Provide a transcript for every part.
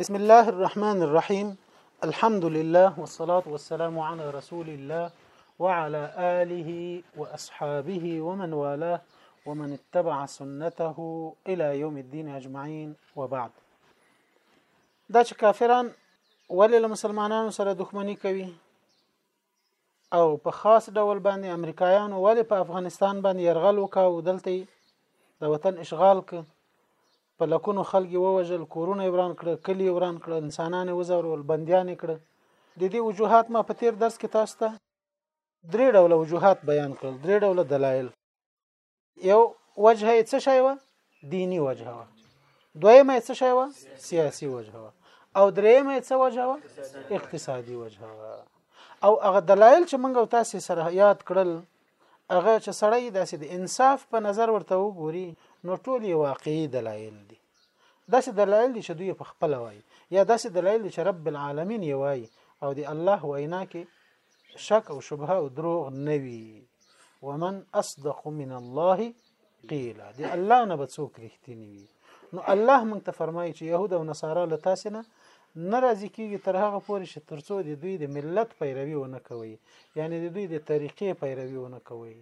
بسم الله الرحمن الرحيم الحمد لله والصلاة والسلام على رسول الله وعلى آله وأصحابه ومن والاه ومن اتبع سنته إلى يوم الدين أجمعين وبعد داش چې ولي ولې له مسلمانانو كوي او په خاص ډول باندې امریکایانو ولې په افغانستان باندې يرغل وکاو دلته د وطن اشغال ک په لکونو خلک ووجل کورونه وران کړ کلی وران کړ انسانان وزورول بنديان کړ د دې وجوهات ما په تیر درس کې تاسو ته درې ډول وجوهات بیان کړل درې ډول دلایل یو وجهه یې څه شی وه دینی وجهه وه دویمه یې څه شی وه سیاسي وجهه وه او درېیمه یې څه وجهه وه اقتصادي وجهه وه او هغه دلایل چې موږ تاسو سره یاد کړل هغه چې سړی داسې د انصاف په نظر ورته وګوري نو ټول یې واقعي دلایل دي داسې دلایل دي چې دوی په خپل وایي یا داسې دلایل دي چې رب العالمین یې وایي او د الله وینا کې شک او شبهه او دروغ نوي ومن اصدق من الله قیلا دی الله نه به څوک رښتینی وي نو الله مونږ ته فرمایي چې يهود او نصارا له تاسو نه ناراضي کیږي تر هغه پورې چې ترڅو د دوی د ملت پیروي ونه کوي یعنی د دوی د طریقې پیروي ونه کوي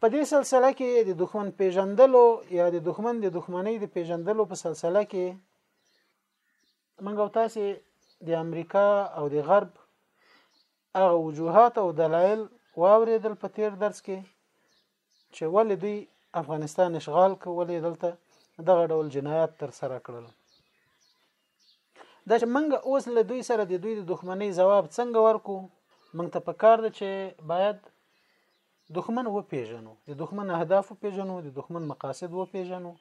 په دې سلسله کې د دښمن پیژندلو یا د دښمن د دښمنۍ د پیژندلو په سلسله کې موږ او تاسو د امریکا او د غرب هغه وجوهات او دلایل واوریدل په تیر درس کې چې ولې دوی افغانستان اشغال کو ولې دلته دغه ډول جنایات تر سره کړل دا چې موږ اوس له دوی سره د دوی د دښمنۍ جواب څنګه ورکو موږ ته پکار ده چې باید دښمن وپیژنو د دښمن اهداف وپیژنو د دښمن مقاصد وپیژنو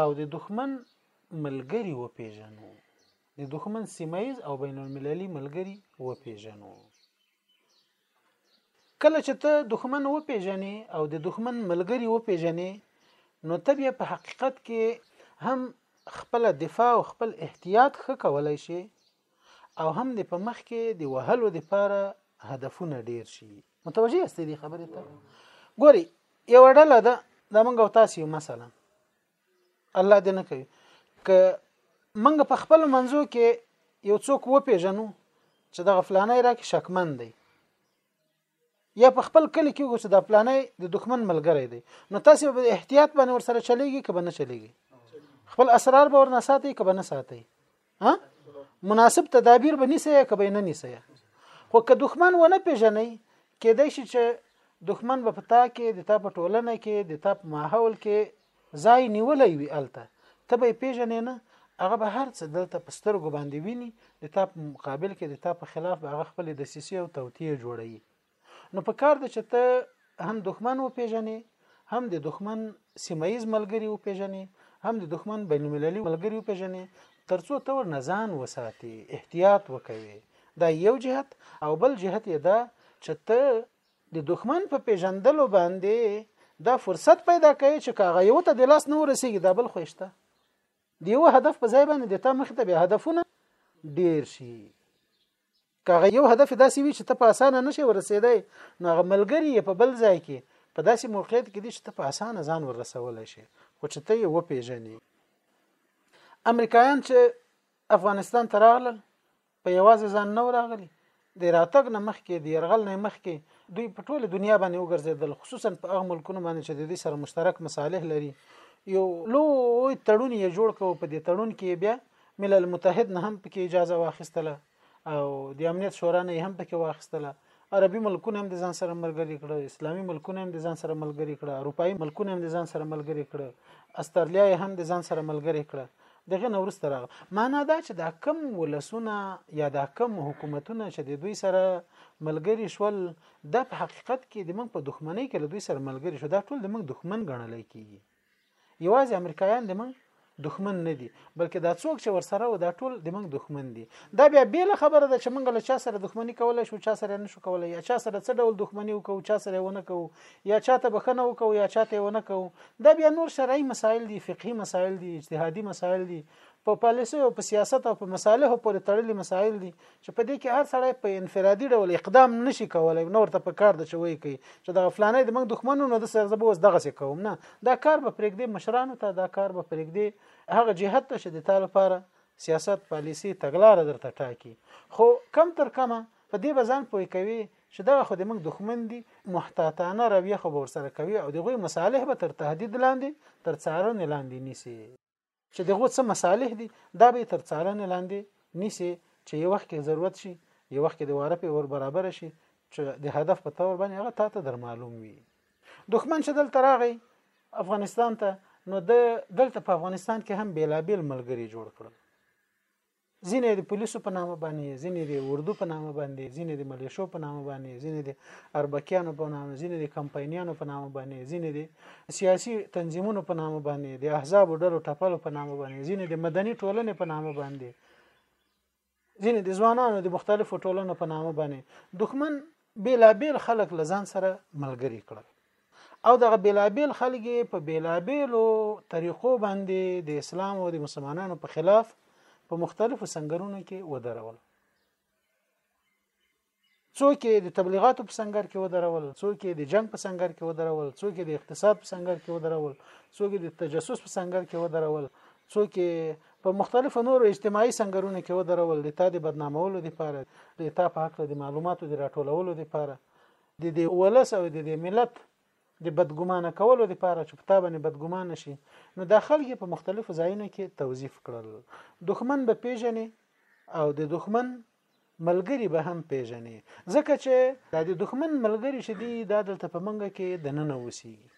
او د دښمن ملګری وپیژنو د دښمن سیمایز او بین المللي ملګری وپیژنو کله چې ته دښمن وپیژنې او د دښمن ملګری وپیژنې نو ته بیا په حقیقت کې هم خپل دفاع او خپل احتیاط ښه کولای شي او هم د په مخ کې د وهلو د پاره هدفونه ډیر شي متوجه یاست دې خبرې ته ګوري یو ډله ده د منګ او تاسو مثلا الله دې نه کوي ک منګ په خپل منځو کې یو څوک و پیژنو چې د غفلانه را کې شکمن دی یا په خپل کلی کې وګورئ چې دا پلانې د دښمن ملګری دی نو تاسو به احتیاط باندې ور سره چلیږي که به نه چلیږي خپل اسرار به ورنه ساتي که به نه ساتي ها مناسب تدابیر به نیسي که به نه نیسي خو که دښمن ونه پیژني کېدای شي چې دښمن به پتا کې د تا په ټولنه کې د تا په ماحول کې ځای نیولی وي الته ته به پیژنې نه هغه به هر څه دلته په سترګو باندې ویني د تا په مقابل کې د تا په خلاف به هغه خپل د سیسي او توتیه جوړوي نو په کار د چې ته هم دښمن و پیژنې هم د دښمن سیمایز ملګری و پیژنې هم د دښمن بین المللي ملګری و پیژنې ترڅو ته ور نزان وساتي احتیاط وکوي دا یو جهت او بل جهت یې دا چې ته د دښمن په پیژندلو باندې دا فرصت پیدا کوي چې کاغه یو ته د لاس نه ورسیږي دا بل خوښته دیو هدف په ځای باندې د تا مخ ته به هدفونه ډیر شي کاغه یو هدف داسې وي چې ته په اسانه نشي ورسېدای نو هغه ملګری په بل ځای کې په داسې موقعیت کې دي چې ته په اسانه ځان ورسولای شي خو چې ته یې وپېژنې امریکایان چې افغانستان ته راغلل په یوازې ځان نه راغلي د راتګ نه مخکې د يرغل نه مخکې دوی په ټوله دنیا باندې وګرځیدل خصوصا په هغه ملکونو باندې چې د دې سره مشترک مصالح لري یو لوی تړون یې جوړ کړ په دې تړون کې بیا ملل متحد نه هم پکې اجازه واخیستله او د امنیت شورا نه هم پکې واخیستله عربي ملکونه هم د ځان سره ملګري کړه اسلامي ملکونه هم د ځان سره ملګري کړه اروپאי ملکونه هم د ځان سره ملګري کړه استرالیا هم د ځان سره ملګري کړه دغه نو ورسته راغله معنا دا چې دا کم ولسونه یا دا کم حکومتونه چې د دوی سره ملګری شول دا په حقیقت کې د موږ په دښمنۍ کې له دوی سره ملګری شو دا ټول د موږ دښمن ګڼل کیږي یوازې امریکایان د موږ دښمن نه دي بلکې دا څوک چې ورسره و دا ټول د موږ دښمن دي دا بیا بیل خبره ده چې موږ له چا سره دښمنی کولای شو چا سره نه شو کولای یا چا سره څه ډول دښمنی وکړو چا سره ونه کوو یا چا ته بخنه وکړو یا چا ته ونه کوو دا بیا نور شرعي مسایل دي فقهي مسایل دي اجتهادي مسایل دي په پالیسي او په سیاست او په مصالحو پورې تړلي مسایل دي چې په دې کې هر سړی په انفرادي ډول اقدام نشي کولای نو ورته په کار د چوي کوي چې د غفلانه د موږ دښمنو نو د سر زبو اوس دغه څه کوم نه دا کار به پرېږدي مشرانو ته دا کار به پرېږدي هغه جهت ته چې د تل لپاره سیاست پالیسی تګلار درته ټاکي خو کم تر کمه په دې بزن پوي کوي چې دا خو د موږ دښمن دي محتاطانه رویه خو ورسره کوي او دغه مصالح به تر تهدید لاندې تر څارنې لاندې نیسي چې دغه څه مصالح دي دا به تر څارنې لاندې نیسي چې یو وخت کې ضرورت شي یو وخت کې د واره په ور برابر شي چې د هدف په تور باندې هغه تاسو در معلوم وي دښمن چې دلته راغی افغانستان ته نو د دلته په افغانستان کې هم بیلابیل ملګری جوړ کړل ځینې د پولیسو په نامه باندې ځینې د اردو په نامه باندې ځینې د ملیشو په نامه باندې ځینې د اربکیانو په نامه ځینې د کمپاینیانو په نامه باندې ځینې د سیاسي تنظیمونو په نامه باندې د احزاب ډلو ټپلو په نامه باندې ځینې د مدني ټولنې په نامه باندې ځینې د ځوانانو د مختلفو ټولنو په نامه باندې دښمن بیلابیل خلک لزان سره ملګری کړل او دغه بیلابیل خلک په بیلابیلو طریقو باندې د اسلام او د مسلمانانو په خلاف په مختلفو سنگرونو کې ودرول څوک د تبلیغاتو په سنگر کې ودرول څوک د جنگ په سنگر کې ودرول څوک د اقتصاد په سنگر کې ودرول څوک د تجسس په سنگر کې ودرول څوک په مختلفو نورو اجتماعي سنگرونو کې ودرول د تا د بدنامولو لپاره د تا په حق د معلوماتو د راټولولو لپاره د دې ولس او د دې ملت د بدګمانه کولو لپاره چې په تا باندې بدګمانه شي نو دا خلک په مختلفو ځایونو کې توظیف کړل دښمن به پیژنې او د دښمن ملګری به هم پیژنې ځکه چې دا د دښمن ملګری چې دی دا دلته په منګه کې د ننه اوسېږي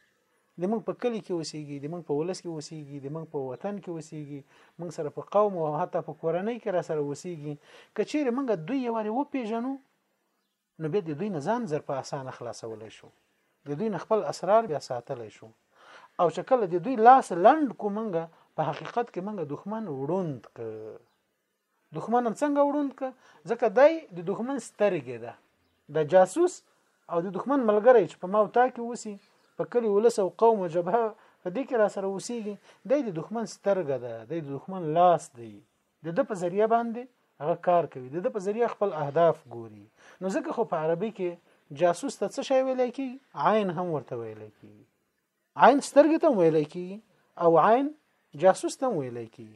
د موږ په کلی کې اوسېږي د موږ په ولس کې اوسېږي د موږ په وطن کې اوسېږي موږ سره په قوم او حتی په کورنۍ کې را سره اوسېږي که چیرې موږ دوی یوارې وپیژنو نو بیا د دوی نه ځان زر په اسانه خلاصولی شو د دوی نه خپل اسرار بیا ساتلی شو او چې کله د دوی لاس لند کو منګه په حقیقت کې منګه دښمن وړوند ک دښمن هم څنګه وړوند ک ځکه دای د دښمن سترګې ده د جاسوس او د دښمن ملګری چې په ماو تا کې وسی په کلی ولس او قوم او جبهه په دې کې را سره وسیږي د دښمن سترګه ده د دښمن لاس دی د ده په ذریعه باندې هغه کار کوي د ده په ذریعه خپل اهداف ګوري نو ځکه خو په عربي کې جاسوس ته څه شی ویل کی عین هم ورته ویل کی عین سترګې ته ویل کی او عین جاسوس ته ویل کی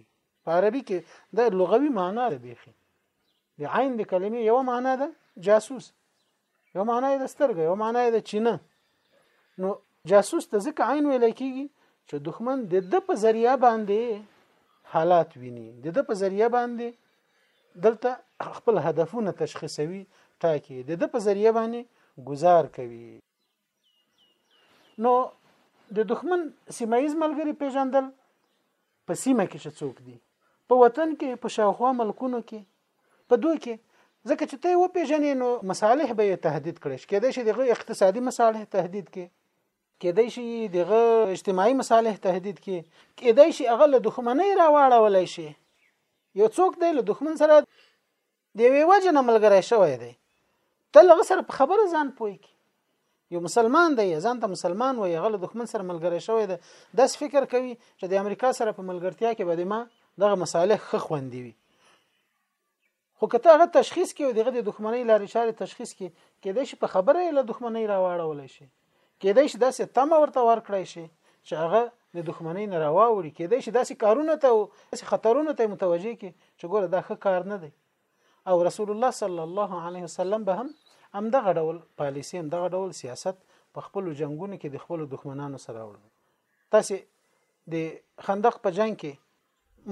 په عربي کې د لغوي معنا ده بيخي د عین د کلمې یو معنا ده جاسوس یو معنی د سترګې یو معنی د چینه نو جاسوس ته ځکه عین ویل کیږي چې دښمن د د په ذریعہ باندې حالات ویني د د په ذریعہ باندې دلته خپل هدفونه تشخیصوي ټاکي د د په ذریعہ باندې گزار کوي نو د دښمن سیمه ییز ملګری پیژندل په سیمه کې چې څوک دي په وطن کې په شاوخوا ملکونو کې په دوی کې ځکه چې ته و پیژنې نو مصالح به یې تهدید کړي کېدای شي دغه اقتصادي مصالح تهدید کړي کېدای شي دغه اجتماعي مصالح تهدید کړي کېدای شي هغه له دښمنۍ راواړول شي یو څوک دی له دښمن سره د یوې وجه نه ملګری شوی دی تل هغه سره په خبره ځان پوي کی یو مسلمان دی ځان ته مسلمان وي هغه له دښمن سره ملګری شوی دی داس فکر کوي چې د امریکا سره په ملګرتیا کې به ما دغه مصالح خ خوندي وي خو کته هغه تشخیص کې دغه د دښمنۍ لارې چارې تشخیص کې کېدای شي په خبره له دښمنۍ راواړول شي کېدای شي داسې تمه ورته ورکړی شي چې هغه د دښمنۍ نه راواوړي کېدای شي داسې کارونه ته داسې خطرونو ته متوجه کی چې ګوره دا ښه کار نه دی او رسول الله صلی الله علیه وسلم به هم هم دغه ډول پالیسی هم دغه ډول سیاست په خپل جنگونو کې د خپل دښمنانو سره وړل تاسو د خندق په جنگ کې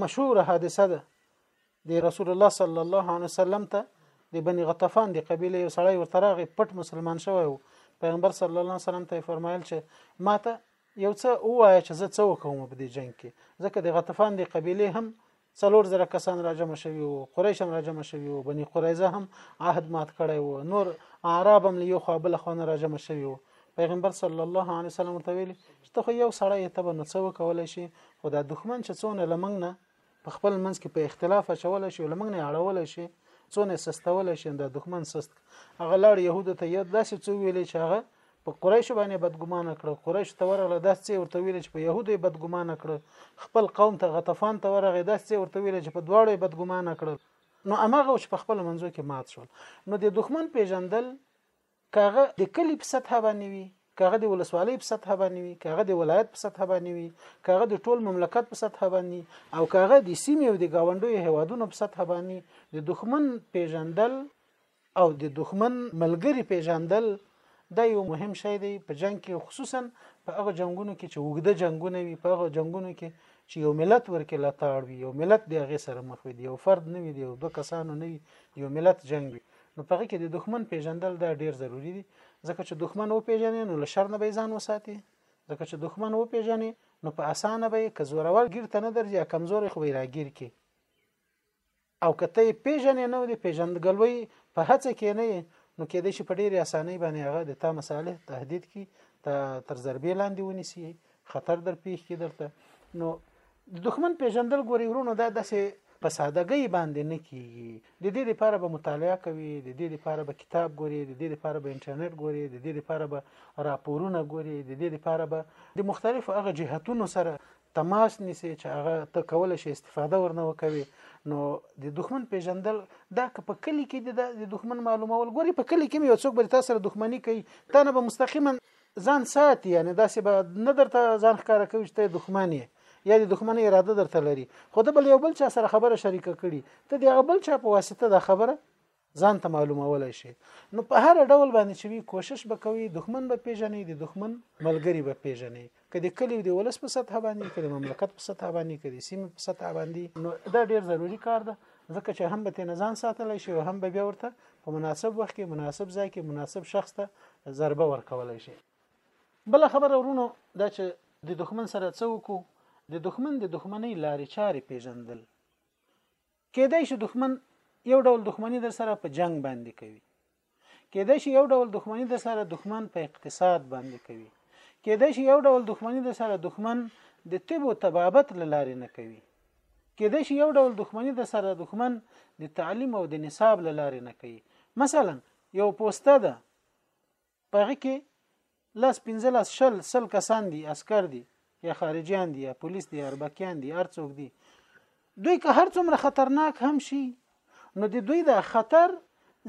مشهوره حادثه ده د رسول الله صلی الله علیه وسلم ته د بنی غطفان د قبیله یو سړی ورته راغی پټ مسلمان شوی وو پیغمبر صلی الله علیه وسلم ته فرمایل چې ماته یو څه وایه چې زه څه وکوم په دې جنگ کې ځکه د غطفان د قبیله هم څلور زره کسان راجم شوي وو قریش هم راجم شوي وو بنی قریزه هم عهد مات کړی وو نور اعراب هم له یو خوا بل خوا نه راجم شوي وو پیغمبر صلی الله علیه وسلم ورته ویلي چې ته خو یو سړی ته به نو څه وکولی شي خو دا دښمن چې څونه لمنګ نه په خپل منځ کې په اختلاف اچولی شي لمنګ نه اړولی شي څونه سستولی شي دا دښمن سست هغه لاړ یهودو ته یو داسې څه ویلې چې هغه په قریش باندې بدګمان کړ قریش ته ورغله داس څه ورته ویل چې په يهودي بدګمان کړ خپل قوم ته غطفان ته ورغله داس څه ورته ویل چې په دواړو بدګمان کړ نو امغه چې په خپل منځو کې مات شول نو د دښمن پیژندل کاغه د کلی په سطح باندې وي کاغه د ولسوالۍ په سطح باندې وي کاغه د ولایت په سطح باندې وي کاغه د ټول مملکت په سطح باندې او کاغه د سیمې او د گاونډیو هوادونو په سطح باندې د دښمن پیژندل او د دښمن ملګری پیژندل دا یو مهم شی دی په جنگ کې خصوصا په هغه جنگونو کې چې وګده جنگونه وي په هغه جنگونو کې چې یو ملت ورکه لتاړ وي یو ملت دی هغه سره مخ وي یو فرد نه وي یو دوه کسانو نه وي یو ملت جنگ وي نو په هغه کې د دښمن پیژندل دا ډیر ضروری دي ځکه چې دښمن و پیژنې نو له شر نه به ځان وساتي ځکه چې دښمن و پیژنې نو په اسانه به که زورور ګیر ته نه درځي کمزوري خو به راګیر کی او کته پیژنې نو د پیژندګلوي په هڅه کې نه نو کې دې چې په ډیره اسانۍ باندې هغه د تا مصالح تهدید کی ته تر ضربې لاندې ونیسي خطر در پیش کی درته نو د دښمن پیژندل ګوري ورونو دا داسې په سادهګۍ باندې نه کیږي د دې لپاره به مطالعه کوي د دې لپاره به کتاب ګوري د دې لپاره به انټرنیټ ګوري د دې لپاره به راپورونه ګوري د دې لپاره به د مختلفو هغه جهتونو سره تماس نیسي چې هغه ته کول شي استفاده ورنه وکوي نو د دښمن پیژندل دا که په کلی کې د دښمن معلومول ګوري په کلی کې یو څوک به تاسو سره دښمنی کوي تا نه به مستقیما ځان ساتي یعنی داسې به نه درته ځان ښکاره کوي چې ته دښمن یې یا د دښمن اراده درته لري خو د بل یو بل چا سره خبره شریکه کړي ته د بل چا په واسطه دا خبره ځان ته معلومولای شي نو په هر ډول باندې چې وی کوشش وکوي دښمن به پیژنې د دښمن ملګری به پیژنې کله کلی د ولس په سطح باندې کله مملکت په سطح باندې کله سیمه په سطح باندې نو دا ډیر ضروری کار ده ځکه چې هم به تنه ځان ساتلی شي او هم به بیا ورته په مناسب وخت کې مناسب ځای کې مناسب شخص ته ضربه ورکولای شي بل خبره ورونو دا چې د دښمن سره څه وکړو د دښمن د دښمنۍ لارې چارې پیژندل کېدای شي دښمن یو ډول دښمنی در سره په جنگ باندې کوي کېدای شي یو ډول دښمني د سره دښمن په اقتصاد باندې کوي کېدای شي یو ډول دښمني د سره دښمن د طب او طبابت لارې نه کوي کېدای شي یو ډول دښمني د سره دښمن د تعلیم او د نصاب لارې نه کوي مثلا یو پوسټه ده پغه کې لس پنځلس شل سل کسان دي عسكر دي یا خارجيان دي یا پولیس دي اربکیان دي هر څوک دي دوی که هر څومره خطرناک هم شي نو د دوی د خطر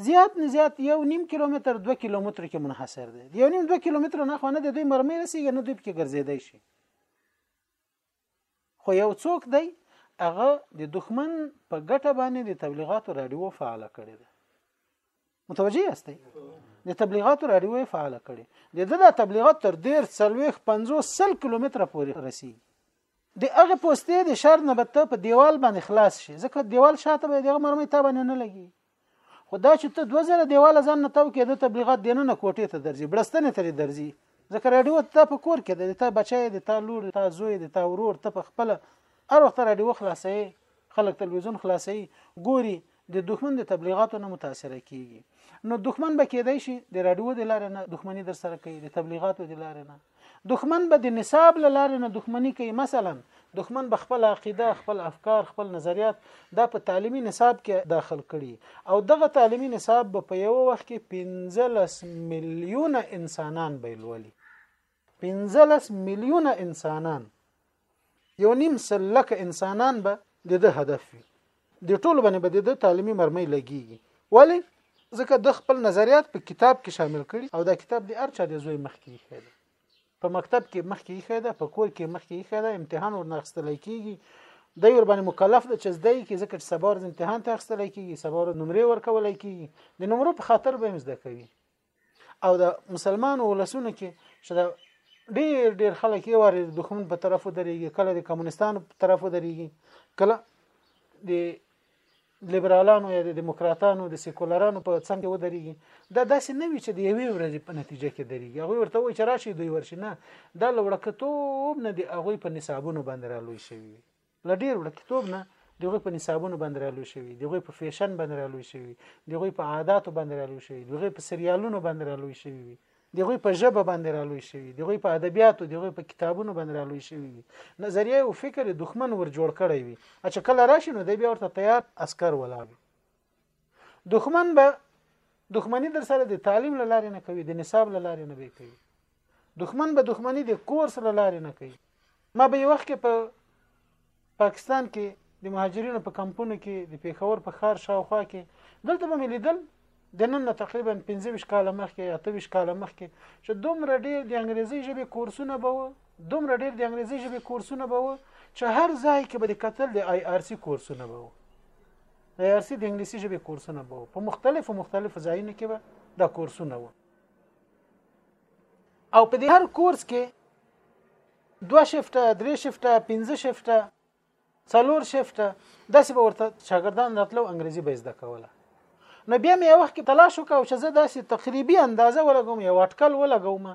زیات نه زیات یو نیم کیلومتر 2 کیلومتر کې منحصر دی یو نیم 2 کیلومتر نه خو نه د دوی مرمۍ رسیږي نه دوی پکې ګرځیدای شي خو یو څوک دی هغه د دښمن په ګټه باندې د تبلیغاتو رادیو فعال کړی دی متوجه یاستئ د تبلیغاتو رادیو یې فعال کړي د دغه تبلیغات تر ډیر 40 50 سل کیلومتر پورې رسیږي د هغه پوسټې د شهر نه بته په دیوال باندې خلاص شي ځکه دیوال شاته به دغه مرمۍ تا باندې نه لګي خو دا چې ته 2000 دیواله ځان نه تاو کې د تبلیغات دینه نه کوټې ته درځي بلستنه ته درځي ځکه رادیو ته په کور کې د تا بچی د تا لور د تا زوی د تا ورور ته په خپل هر وخت رادیو خلاصې خلک تلویزیون خلاصې ګوري د دښمن د تبلیغاتو نه متاثر کیږي نو دښمن به کېدای شي د رادیو د لارې نه دښمني در سره کوي د تبلیغاتو د لارې نه دښمن به د نصاب له لارې نه دښمني کوي مثلا دښمن به خپل عقیده خپل افکار خپل نظریات دا په تعلیمي نصاب کې داخل کړي او دغه تعلیمي نصاب به په یو وخت کې 15 میلیونه انسانان بیلولي 15 میلیونه انسانان یو نیم سل لک انسانان به د د هدف وي د ټولو باندې به د تعلیمي مرمۍ لګيږي ولی ځکه د خپل نظریات په کتاب کې شامل کړي او دا کتاب د ارچا د زوی مخ کې خېل په مکتب کې مخ کې خېل په کور کې مخ کې خېل امتحان ورنغستل کیږي د یو باندې مکلف د چزدای کې ځکه چې سبا ورځ امتحان ته اخستل کیږي سبا ورځ نمرې ورکول کیږي د نمرو په خاطر به مزده کوي او د مسلمان ولسونو کې چې د ډیر ډیر خلک یې واره د دښمن په طرف درېږي کله د کمونستانو په طرف درېږي کله د لیبرالانو یا د دیموکراتانو د سیکولرانو په څنګ کې ودرېږي دا داسې نه وي چې د یوې ورځې په نتیجه کې درېږي هغوی ورته وایي چې راشي دوی ورشي نه دا له وړکتوب نه د هغوی په نصابونو باندې رالوی شوي له ډیر وړکتوب نه دغه په نصابونو باندې رالوي شوی دغه په فیشن باندې رالوي شوی دغه په عاداتو باندې رالوي شوی دغه په سریالونو باندې رالوي شوی دغه په ژبه باندې رالوي شوی دغه په ادبیاتو دغه په کتابونو باندې رالوي شوی نظریه او فکر دښمن ور جوړ کړی وي چې کله راشي نو د بیا ورته تیار عسكر ولاړ دښمن به دښمنی در سره د تعلیم له لارې نه کوي د نصاب له لارې نه به کوي دښمن به دښمنی د کورس له لارې نه کوي ما به یو وخت کې په پاکستان کې د مهاجرینو په کمپونو کې د پیښور په خار شاوخوا کې دلته به مې لیدل د نن نه تقریبا 15 کال مخکې یا 23 کال مخکې چې دومره ډیر د انګریزي ژبې کورسونه به و دومره ډیر د انګریزي ژبې کورسونه به و چې هر ځای کې به د قتل د آی آر سي کورسونه به و د ار سي د انګلیسي ژبې کورسونه به په مختلفو مختلفو ځایونو کې به دا کورسونه وو او په دې هر کورس کې دوه شفټه درې شفټه پنځه شفټه څلور شفټه داسې به ورته شاګردان راتلو انګریزي به زده کوله نو بیا مې یو وخت کې تلاش وکاو چې زه داسې تقریبي اندازه ولګوم یو اټکل ولګوم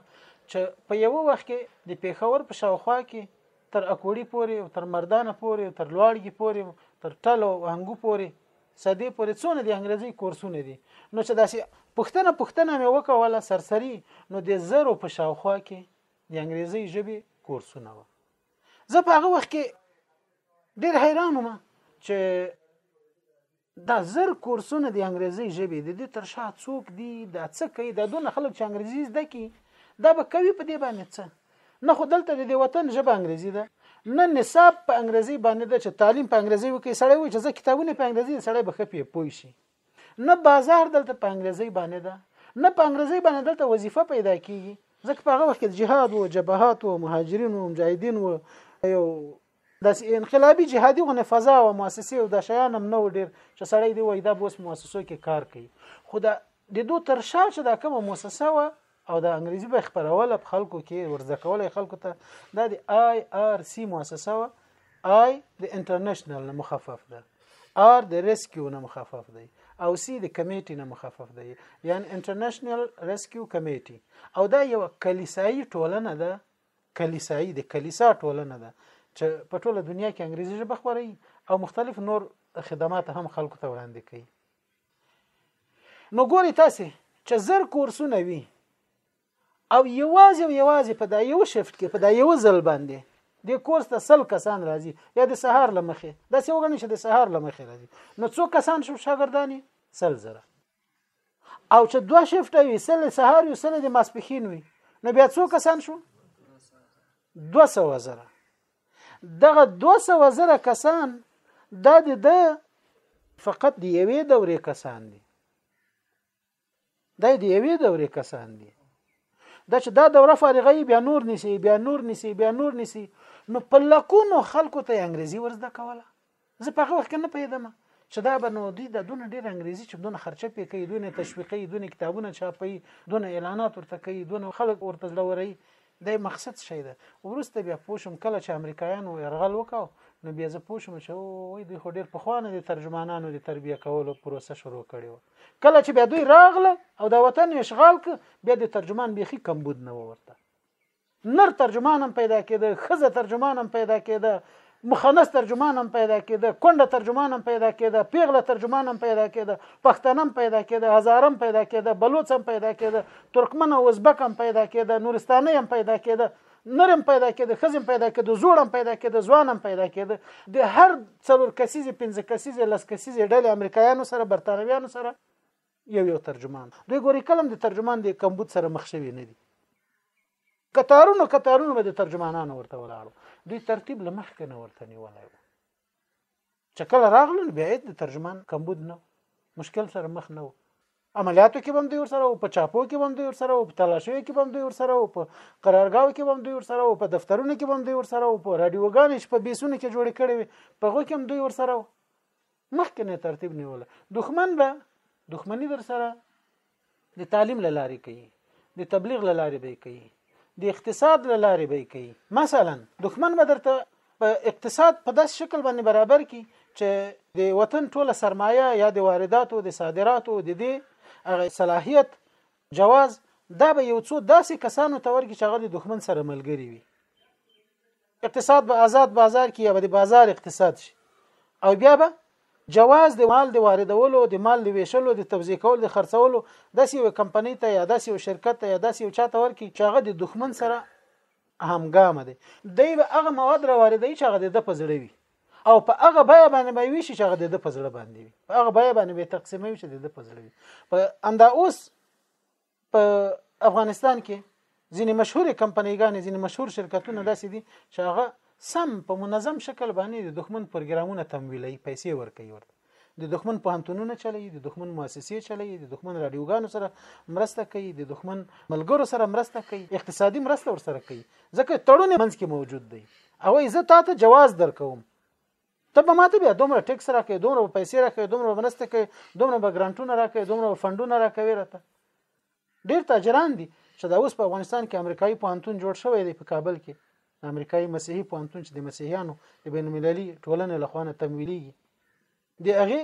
چې په یو وخت کې د پیښور په شاوخوا کې تر اکوړي پورې او تر مردانه پورې او تر لوړګي پورې تر ټلو انګو پورې سدې پورې څونه دي انګريزي کورسونه دي نو چې داسې پښتنه پښتنه مې وکوله سرسري نو د زرو په شاوخوا کې د انګريزي ژبې کورسونه و زه په هغه وخت کې ډېر حیران وم چې دا زر کورسونه د انګریزي ژبې د دې تر شا څوک دي دا څه کوي دا دونه خلک چې انګریزي زده کی دا به کوي په دې باندې څه نه خو دلته د دې وطن ژبه انګریزي ده نه نصاب په انګریزي باندې ده چې تعلیم په انګریزي وکړي سړی وایي چې زه کتابونه په انګریزي سړی به خپې پوي شي نه بازار دلته په انګریزي باندې ده نه په انګریزي باندې دلته وظیفه پیدا کیږي ځکه په هغه وخت کې جهاد او جبهات او مهاجرین او مجاهدین او یو د انقلابي جهادي غونه فضا او مؤسسه او د شیان هم نو ډیر چې سړی دی وای دا بوس مؤسسو کې کار کوي خو دا د دوه تر شا چې دا کومه مؤسسه و او د انګریزي به خبروله په خلکو کې ورزده کولای خلکو ته دا د آی آر سی مؤسسه و آی د انټرنیشنل نه مخفف ده آر د ریسکیو نه مخفف دی او سی د کمیټې نه مخفف دی یعنی انټرنیشنل ریسکیو کمیټې او دا یو کلیسایي ټولنه ده کلیسایی د کلیسا ټولنه ده چې په ټوله دنیا کې انګریزي ژبه خوري او مختلف نور خدمات هم خلکو ته وړاندې کوي نو ګوري تاسو چې زر کورسونه وي او یوازې او یوازې په دا یو شفت کې په دا یو ځل باندې د کورس ته سل کسان راځي یا د سهار لمخې دا څه وګڼي چې د سهار لمخې راځي نو څو کسان شو شاګردانی سل زره او چې دوه شفټه وي سل سهار یو سل د ماسپخین وي نو بیا څو کسان شو 200 زره دغه 200 زره کسان دا د د فقط د یوې دورې کسان دي دا د یوې دورې کسان دي دا چې دا دوره فارغه بیا نور نسی بیا نور نسی بیا نور نسی نو په لکونو خلکو ته انګریزي ورزده کوله زه په هغه وخت کې نه پوهېدم چې دا به نو دوی د دونه ډېر انګریزي چې دونه خرچه پې کوي دونه تشویقي دونه کتابونه چاپوي دونه اعلانات ورته کوي دونه خلک ورته زړه وروي د مقصد شي ده ورسته بیا پوه شم کله چې امریکایانو يرغل وکاو نو بیا زه پوه شم چې وای دوی خو ډېر پخوانه دي ترجمانانو د تربیه کولو پروسه شروع کړې و کله چې بیا دوی راغله او د وطن اشغال ک بیا د ترجمان بیخي کمبود نه ورته نر ترجمان هم پیدا کېده خزه ترجمان هم پیدا کېده مخنث ترجمان هم پیدا کېده کونډه ترجمان هم پیدا کېده پیغله ترجمان هم پیدا کېده پښتنه هم پیدا کېده هزارم پیدا کېده بلوڅ هم پیدا کېده ترکمن او ازبک هم پیدا کېده نورستاني هم پیدا کېده نرم پیدا کېده خزم پیدا کېده زوړم پیدا کېده ځوانم پیدا کېده د هر څلور کسیزې پنځه کسیزې لس کسیزې ډلې امریکایانو سره برتانویانو سره یو یو ترجمان دوی ګوري کلم د ترجمان د کمبود سره مخ شوی نه دي کتارونو کتارونو به د ترجمانانو ورته ولاړو دوی ترتیب لمخ کې نه ورته نیولای وو چې کله راغلل بیا د ترجمان کمبود نه مشکل سره مخ نه وو عملیاتو کې هم دوی ورسره او په چاپو کې هم دوی ورسره او په تلاشیو کې هم دوی ورسره او په قرارګاو کې هم دوی ورسره او په دفترونو کې هم دوی ورسره او په رادیوګانې چې په بیسونو کې جوړې کړې وي په غو کې هم دوی ورسره مخکې نه ترتیب نیول دښمن به دښمنی در سره د تعلیم لارې کوي د تبلیغ لارې به کوي د اقتصاد لارې به کوي مثلا دښمن به درته په اقتصاد په داس شکل باندې برابر کی چې د وطن ټوله سرمایه یا د وارداتو د صادراتو د دې هغه صلاحیت جواز دا به یو څو داسې کسانو ته ورګي چې هغه د دښمن سره ملګری وي اقتصاد به آزاد بازار کې یا به د بازار اقتصاد شي او بیا به جواز د مال د واردولو د مال د ویشلو د توزیع کولو د خرڅولو داسې یو کمپنۍ ته یا داسې یو شرکت ته یا داسې یو چاته ورکړي چې هغه د دښمن سره همګام دی دی به هغه مواد را واردوي چې هغه د په زړه وي او په هغه بیا باندې به وي چې هغه د په زړه باندې وي په هغه بیا باندې به تقسیموي چې د په زړه وي په اندا اوس په افغانستان کې ځینې مشهورې کمپنیګانې ځینې مشهور شرکتونه داسې دي چې هغه سم په منظم شکل باندې د دښمن پروګرامونه تمویلوي پیسې ورکوي ورته د دښمن پوهنتونونه چلوي د دښمن مؤسسې چلوي د دښمن رادیوګانو سره مرسته کوي د دښمن ملګرو سره مرسته کوي اقتصادي مرسته ورسره کوي ځکه تړون منځ کې موجود دی او زه تاسو جواز درکوم ته به ماته بیا دومره ټیکس راکې دومره پیسې راکې دومره مرسته کوي دومره به ګرانټونه راکې دومره فندونه راکوي راته ډیر تاجران دي چې دا اوس په افغانستان کې امریکایي پوهنتون جوړ شوی دی په کابل کې امریکایي مسیحي پوهنتون چې د مسیحیانو د بین المللي ټولنې له خوانه تمویلېږي د هغه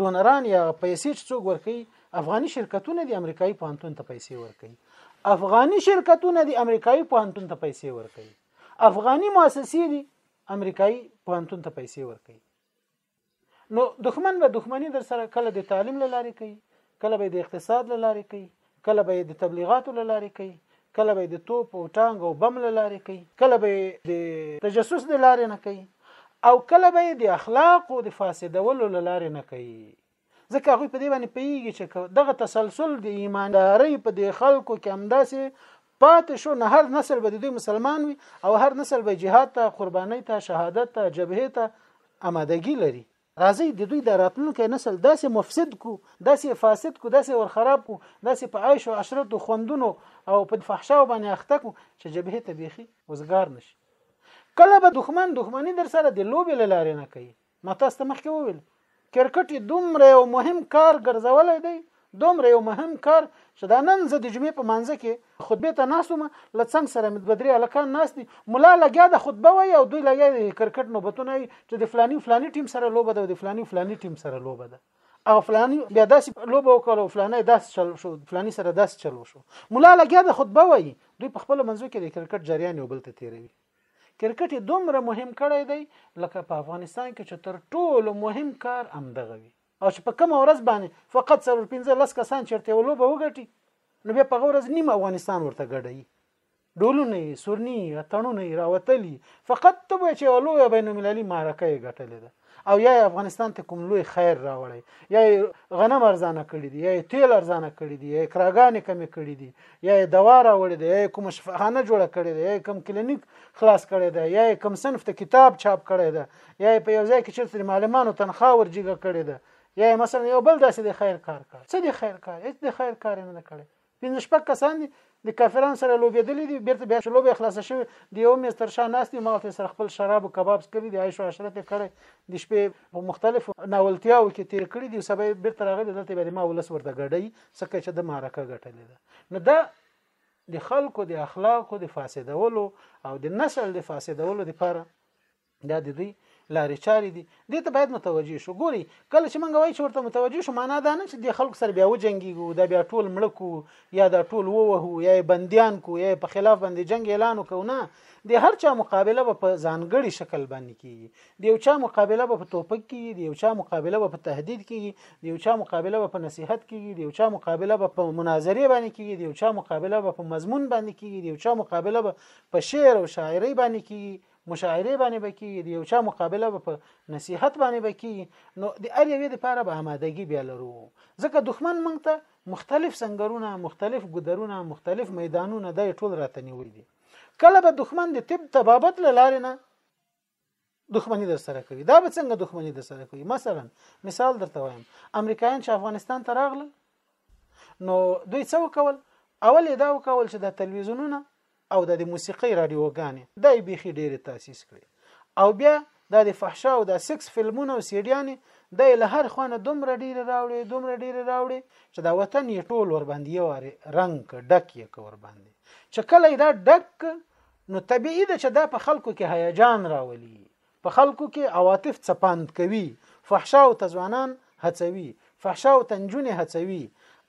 ډونران یا پیسې چې څوک ورکوي افغاني شرکتونه د امریکایي پوهنتون ته پیسې ورکوي افغاني شرکتونه د امریکایي پوهنتون ته پیسې ورکوي افغاني مؤسسې دي امریکایي پوهنتون ته پیسې ورکوي نو دښمن به دښمني در سره کله د تعلیم له لارې کوي کله به د اقتصاد له لارې کوي کله به د تبلیغاتو له لارې کوي کله به د توپ او ټانګ او بم له لارې کوي کله به د تجسس د لارې نه کوي او کله به د اخلاق او د فاسدولو له لارې نه کوي ځکه هغه په دې باندې پیږي چې دغه تسلسل د ایمانداري په دې خلکو کې همداسې پاتې شو نه هر نسل به د دوی مسلمان وي او هر نسل به جهاد ته قرباني ته شهادت ته جبهه ته آمادګي لري راځي د دوی د راتلونکي نسل داسې مفسد کو داسې فاسد کو داسې ور خراب کو داسې په عیش او عشرت او خوندونو او په فحشا باندې اخته کو چې جبهه ته بيخي وزګار نشي کله به دښمن دښمنی در سره د لوبې لاره نه کوي ما تاسو ته مخکې وویل کرکټ دومره یو مهم کار ګرځولای دی دومره یو مهم کار چې دا نن زه د جمعې په منځ کې خطبه ته ناسوم لڅنګ سره مې بدري الکان ناس دي مولا لګیا د خطبه وای او دوی لګیا د کرکټ نوبتونه چې د فلاني فلاني ټیم سره لوبه ده او د فلاني فلاني ټیم سره لوبه ده او فلانی بیا داسې لوبه وکړه او فلانی داسې چل شو فلانی سره داسې چل وشو مولا لګیا د خطبه وایي دوی په خپل منځو کې د کرکټ جریان یو بل ته تیروي کرکټ یې دومره مهم کړی دی لکه په افغانستان کې چې تر ټولو مهم کار همدغه وي او چې په کوم ورځ باندې فقط څلور پنځه لس کسان چیرته یو لوبه وګټي نو بیا په ورځ نیم افغانستان ورته ګډوي ډولونه سورنی اتڼونه راوتلی فقط ته به چې ولوه بین المللي معرکه یې ګټلې ده او یا افغانستان ته کوم لوی خیر راوړی یا غنم ارزانه کړی دی یا تیل ارزانه کړی دی یا کراګانې کمې کړی دی یا دوا راوړی دی یا کوم شفاخانه جوړه کړی دی یا کوم کلینیک خلاص کړی دی یا کوم صنف ته کتاب چاپ کړی دی یا په یو ځای کې چیرته معلمانو تنخواه ورجګه کړی دی یا مثلا یو بل داسې د خیر کار کړ څه د خیر کار هیڅ د خیر کار نه کړی پنځه شپږ کسان دي د کافرانو سره لوبېدلې دي بیرته بیا چې لوبې خلاص شوي د یو میز تر شا ناست دي ما ورته سره خپل شراب او کباب څکلي دي عیش او عشرت یې کړی د شپې په مختلفو ناولتیاو کې تیر کړي دي سبا یې بیرته راغلي دلته بیا د ما ولس ورته ګډوي څکه چې د معرکه ګټلې ده نو دا د خلکو د اخلاقو د فاسدولو او د نسل د فاسدولو لپاره دا د دوی لارې چارې دي دې ته باید متوجه شو ګوري کله چې مونږ وایو چې ورته متوجه شو معنا دا نه چې د خلکو سره بیا وجنګیږو دا بیا ټول مړکو یا دا ټول ووهو یا بندیان کو یا په خلاف باندې جنگ اعلان کو نه د هر چا مقابله به په ځانګړي شکل باندې کیږي د یو چا مقابله به په توپک کیږي د یو چا مقابله به په تهدید کیږي د یو چا مقابله به په نصيحت کیږي د یو چا مقابله به په مناظره باندې کیږي د یو چا مقابله به په مضمون باندې کیږي د یو چا مقابله به په شعر او شاعرۍ باندې کیږي مشاعره باندې بکی د یو چا مقابله په نصيحت باندې بکی نو د ار یوې لپاره به آمادګي بیا لرو ځکه دښمن مونږ ته مختلف سنگرونه مختلف ګدرونه مختلف میدانونه د ټول راته نیولې دي کله به دښمن د طب تبابت لاره نه دښمنی در سره کوي دا به څنګه دښمنی در سره کوي مثلا مثال درته وایم امریکایان چې افغانستان ته راغلل نو دوی څه وکول اول دا وکول چې د تلویزیونونه او د موسیقۍ رادیوګانې دا یې بیخي ډېرې تاسیس کړي او بیا دا د فحشا او د سکس فلمونه او سیډیانې د له هر خوانه دومره ډېرې راوړي دومره ډېرې راوړي چې دا وطن یې ټول ور باندې یو رنګ ډک یې کور باندې چې کله دا ډک نو طبیعي ده چې دا په خلکو کې هیجان راولي په خلکو کې عواطف څپاند کوي فحشا او تزوانان هڅوي فحشا او تنجونې هڅوي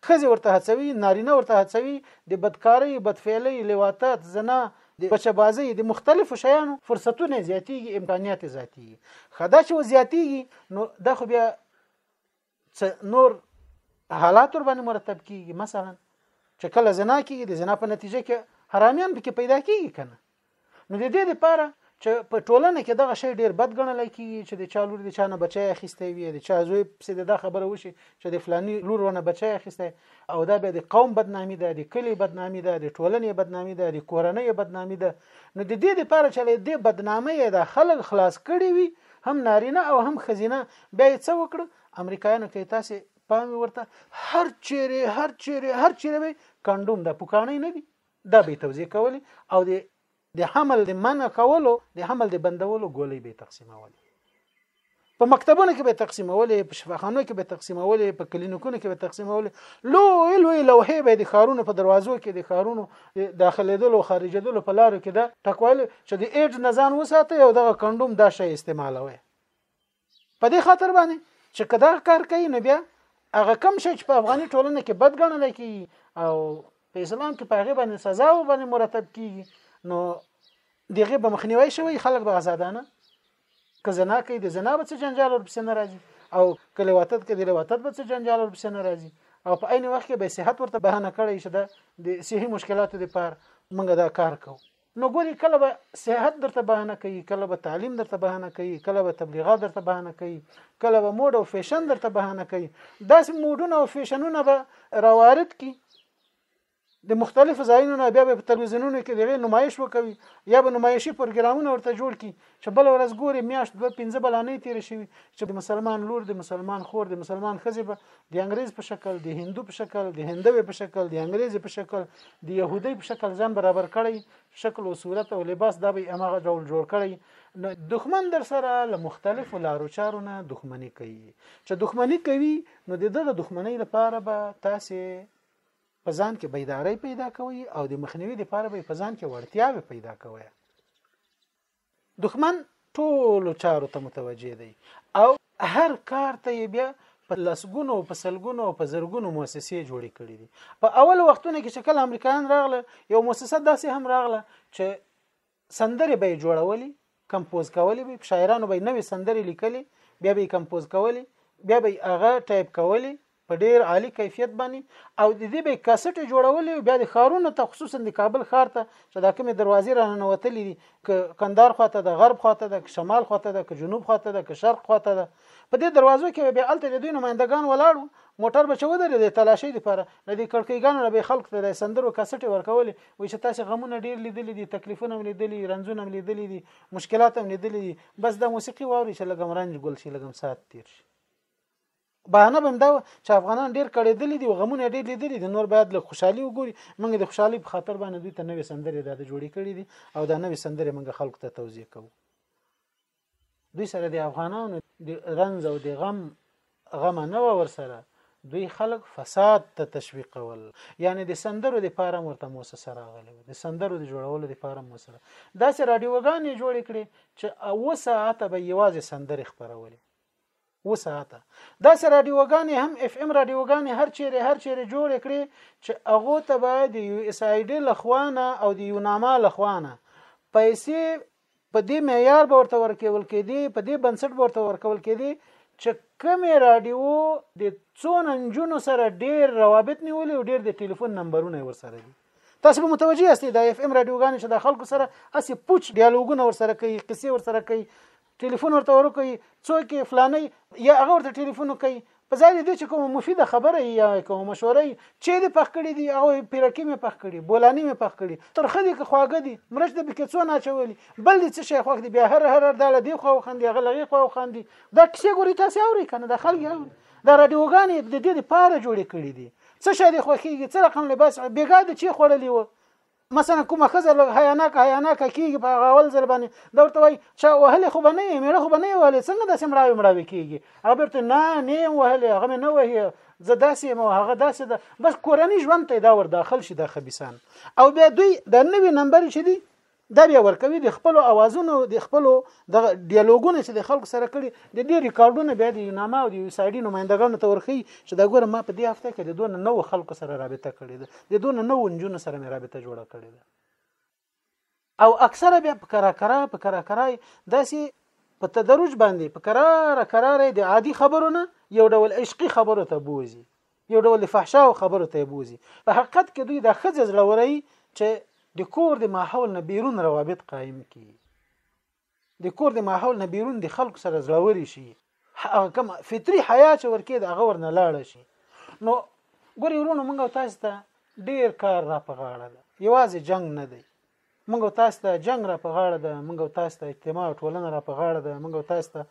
خزه ورته هڅوي نارینه ورته هڅوي د بدکارۍ بدفعلۍ لواطت زنا د بچبازۍ د مختلفو شیانو فرصتونه زیاتیږي امکانیات زیاتیږي خدا چې زیاتیږي نو دا خو بیا څه نور حالات ور باندې مرتب کیږي مثلا چې کله زنا کیږي د زنا په نتیجه کې حرامیان به کې پیدا کیږي کنه نو د دې لپاره چې په ټولنه کې دغه شی ډیر بد ګڼل کیږي چې د چا لور د چا نه بچی اخیستی وي د چا زوی پسې د دا خبره وشي چې د فلانی لور ونه بچی اخیستی او دا به د قوم بدنامي ده د کلی بدنامي ده د ټولنې بدنامي ده د کورنۍ بدنامي ده نو د دې لپاره چې د بدنامۍ د خلک خلاص کړي وي هم نارینه او هم خزینه بیا یې څه وکړ امریکایانو کې تاسو پام ورته هر چیرې هر چیرې هر چیرې به کندوم د پوکانې نه دي دا به توزیع کول او د د حمل د منع کولو د حمل د بندولو ګولې به تقسیمول په مکتبونو کې به تقسیمول په شفاخانو کې به تقسیمول په کلینیکونو کې به تقسیمول لو لو لوهې به د خارونو په دروازو کې د خارونو داخليدلو خارجېدلو په لارو کې دا ټکوال چې د ایډز نزان وساتي او دغه کندوم دا شی استعمالوي په دې خاطر باندې چې کدا کار کوي نو بیا هغه کم شي چې په افغاني ټولنه کې بد ګڼل کی او په اسلام کې په هغه باندې سزا و باندې مرتب کیږي نو دغه به مخنیوي شوی خلک به آزادانه که زنا کوي د زنا به څه جنجال ورپسې نه راځي او که لواطت کوي د لواطت به څه جنجال ورپسې نه راځي او په عین وخت کې به صحت ورته بهانه کړی شي د صحي مشکلاتو لپاره موږ دا کار کوو نو ګوري کله به صحت درته بهانه کوي کله به تعلیم درته بهانه کوي کله به تبلیغات درته بهانه کوي کله به موډ او فیشن درته بهانه کوي داسې موډونه او فیشنونه به روارد کی د مختلفو ځایونو نه بیا به په تلویزیونونو کې دغه نمایش وکوي یا به نمایشي پروګرامونه ورته جوړ کړي چې بل ورځ ګوري میاشت دوه پنځه بلانې تیر شوي چې د مسلمان لور د مسلمان خور د مسلمان خزې به د انګريز په شکل د هندو په شکل د هندوې په شکل د انګريز په شکل د يهودي په شکل ځان برابر کړي شکل او صورت او لباس دا به امغه ډول جوړ کړي نو دښمن در سره له مختلفو لارو چارو نه دښمني کوي چې دښمني کوي نو د دغه دښمنۍ لپاره به تاسو په ځان کې بیداری پیدا کوي او د مخنیوي لپاره به په ځان کې وړتیاوې پیدا کوي دښمن ټولو چارو ته متوجه دی او هر کار ته یې بیا په لسګونو په سلګونو په زرګونو مؤسسې جوړې کړې دي په اول وختونو کې چې کله امریکایان راغله یو مؤسسه داسې هم راغله چې سندرې به یې جوړولې کمپوز کولې به شاعرانو به نوې سندرې لیکلې بیا به یې کمپوز کولې بیا به یې هغه ټایپ کولې په ډیر عالی کیفیت باندې او د دې به کیسټ جوړولې بیا د خارونو ته خصوصا د کابل ښار ته چې دا کومې دروازې را ننوتلې دي ک کندهار خواته د غرب خواته د شمال خواته د جنوب خواته د شرق خواته ده په دې دروازو کې به الته د دوی نمائندگان ولاړو موټر به چوي درې د تلاشي لپاره د دې کړکېګانو نه به خلک ته د سندرو کسټې ورکول وي چې تاسو غمونه ډیر لیدلې دي تکلیفونه هم لیدلې رنځونه هم لیدلې دي مشکلات هم لیدلې دي بس د موسیقي واوري چې لګم رنج ګل شي لګم سات تیر شي بهانه بم دا چې افغانان ډیر کړېدلې دي او غمونه ډیر لیدلې دي نور باید له خوشحالي وګوري موږ د خوشحالي په خاطر باندې دوی ته نوې سندرې د جوړې کړې دي او دا نوې سندرې موږ خلکو ته توضیح کوو دوی سره د افغانانو د رنځ او د غم غم نه و ورسره دوی خلک فساد ته تشویقول یعنی د سندرو د پاره مرته موسسه راغله د سندرو د جوړولو د پاره موسسه داسې رادیوګانې جوړې کړې چې اوسه ته به یوازې سندرې خبرولې اوه ساعته داسې رادیوګانې هم اف ام رادیوګانې هر چیرې هر چیرې جوړ کړي چې هغه ته به د یو اس آی ډي لخوانه او د یو نامه لخوانه پیسې په دې معیار به ورته ورکول کېدي په دې بنسټ به ورته ورکول کېدي چې کومې رادیو د څو نجونو سره ډیر روابط نیولي او ډیر د ټلیفون نمبرونه یې ورسره دي تاسو به متوجي یاست د اف ام رادیوګانې چې د خلکو سره اسې پوچ ډیالوګونه ورسره کوي قصې ورسره کوي ټلیفون ورته ورکوي څوک یې فلانی یا هغه ورته ټلیفون کوي په ځای دې چې کوم مفیده خبره یا کوم مشوره چې دې پخ کړې دي او پیرکی مې پخ کړي بولانی مې پخ کړي ترخه دي که خواږه دي مرچ د بکې څو نه چولي بل دې څه شي خوښ دي بیا هر هر دا له دې خو خندي هغه لغې خو خندي دا کیسې ګوري تاسو اوري کنه د خلک دا رادیوګانې د دې لپاره جوړې کړې دي څه شي دې خوښيږي څه رقم لباس بیګا د چی خوړلې و مثلا کومه خزه لږ حیاناک حیاناک کیږي په غول ځل باندې دا ورته وای چې وهلې خو به نه یې میړه خو به نه یې وهلې څنګه داسې مړاوي مړاوي کیږي هغه بیرته نه نه یې وهلې هغه مې نه وهي زه داسې یم او هغه داسې ده بس کورنۍ ژوند ته دا ور داخل شي دا خبيسان او بیا دوی د نوي نمبر چې دي دا بیا ورکوي د خپل اوازونو د خپل د ډیالوګونه چې د خلکو سره کړي د دې ریکارډونه بیا د یوناما او د یو سایډي نمائندګانو ته ورخي چې دا ګوره ما په دې هفته کې د دوه نو خلکو سره رابطه کړې ده د دوه نو نجونو سره مې رابطه جوړه کړې ده او اکثره بیا په کرا کرا په کرا کرا داسې په تدرج باندې په قرار قرار د عادي خبرونه یو ډول عشقي خبرو ته بوزي یو ډول فحشا او خبرو ته بوزي په حقیقت کې دوی د خځه زړوري چې د کور د ماحول نه بیرون روابط قائم کړي د کور د ماحول نه بیرون د خلکو سره زړوري شي هغه کوم فطري حیا چې ورکې د هغه ورنه لاړ شي نو ګوري ورونو موږ تاسو ته ډیر کار را په غاړه ده یوازې جنگ نه دی موږ تاسو ته جنگ را په غاړه ده موږ تاسو ته اجتماع ټولنه را په غاړه ده موږ تاسو ته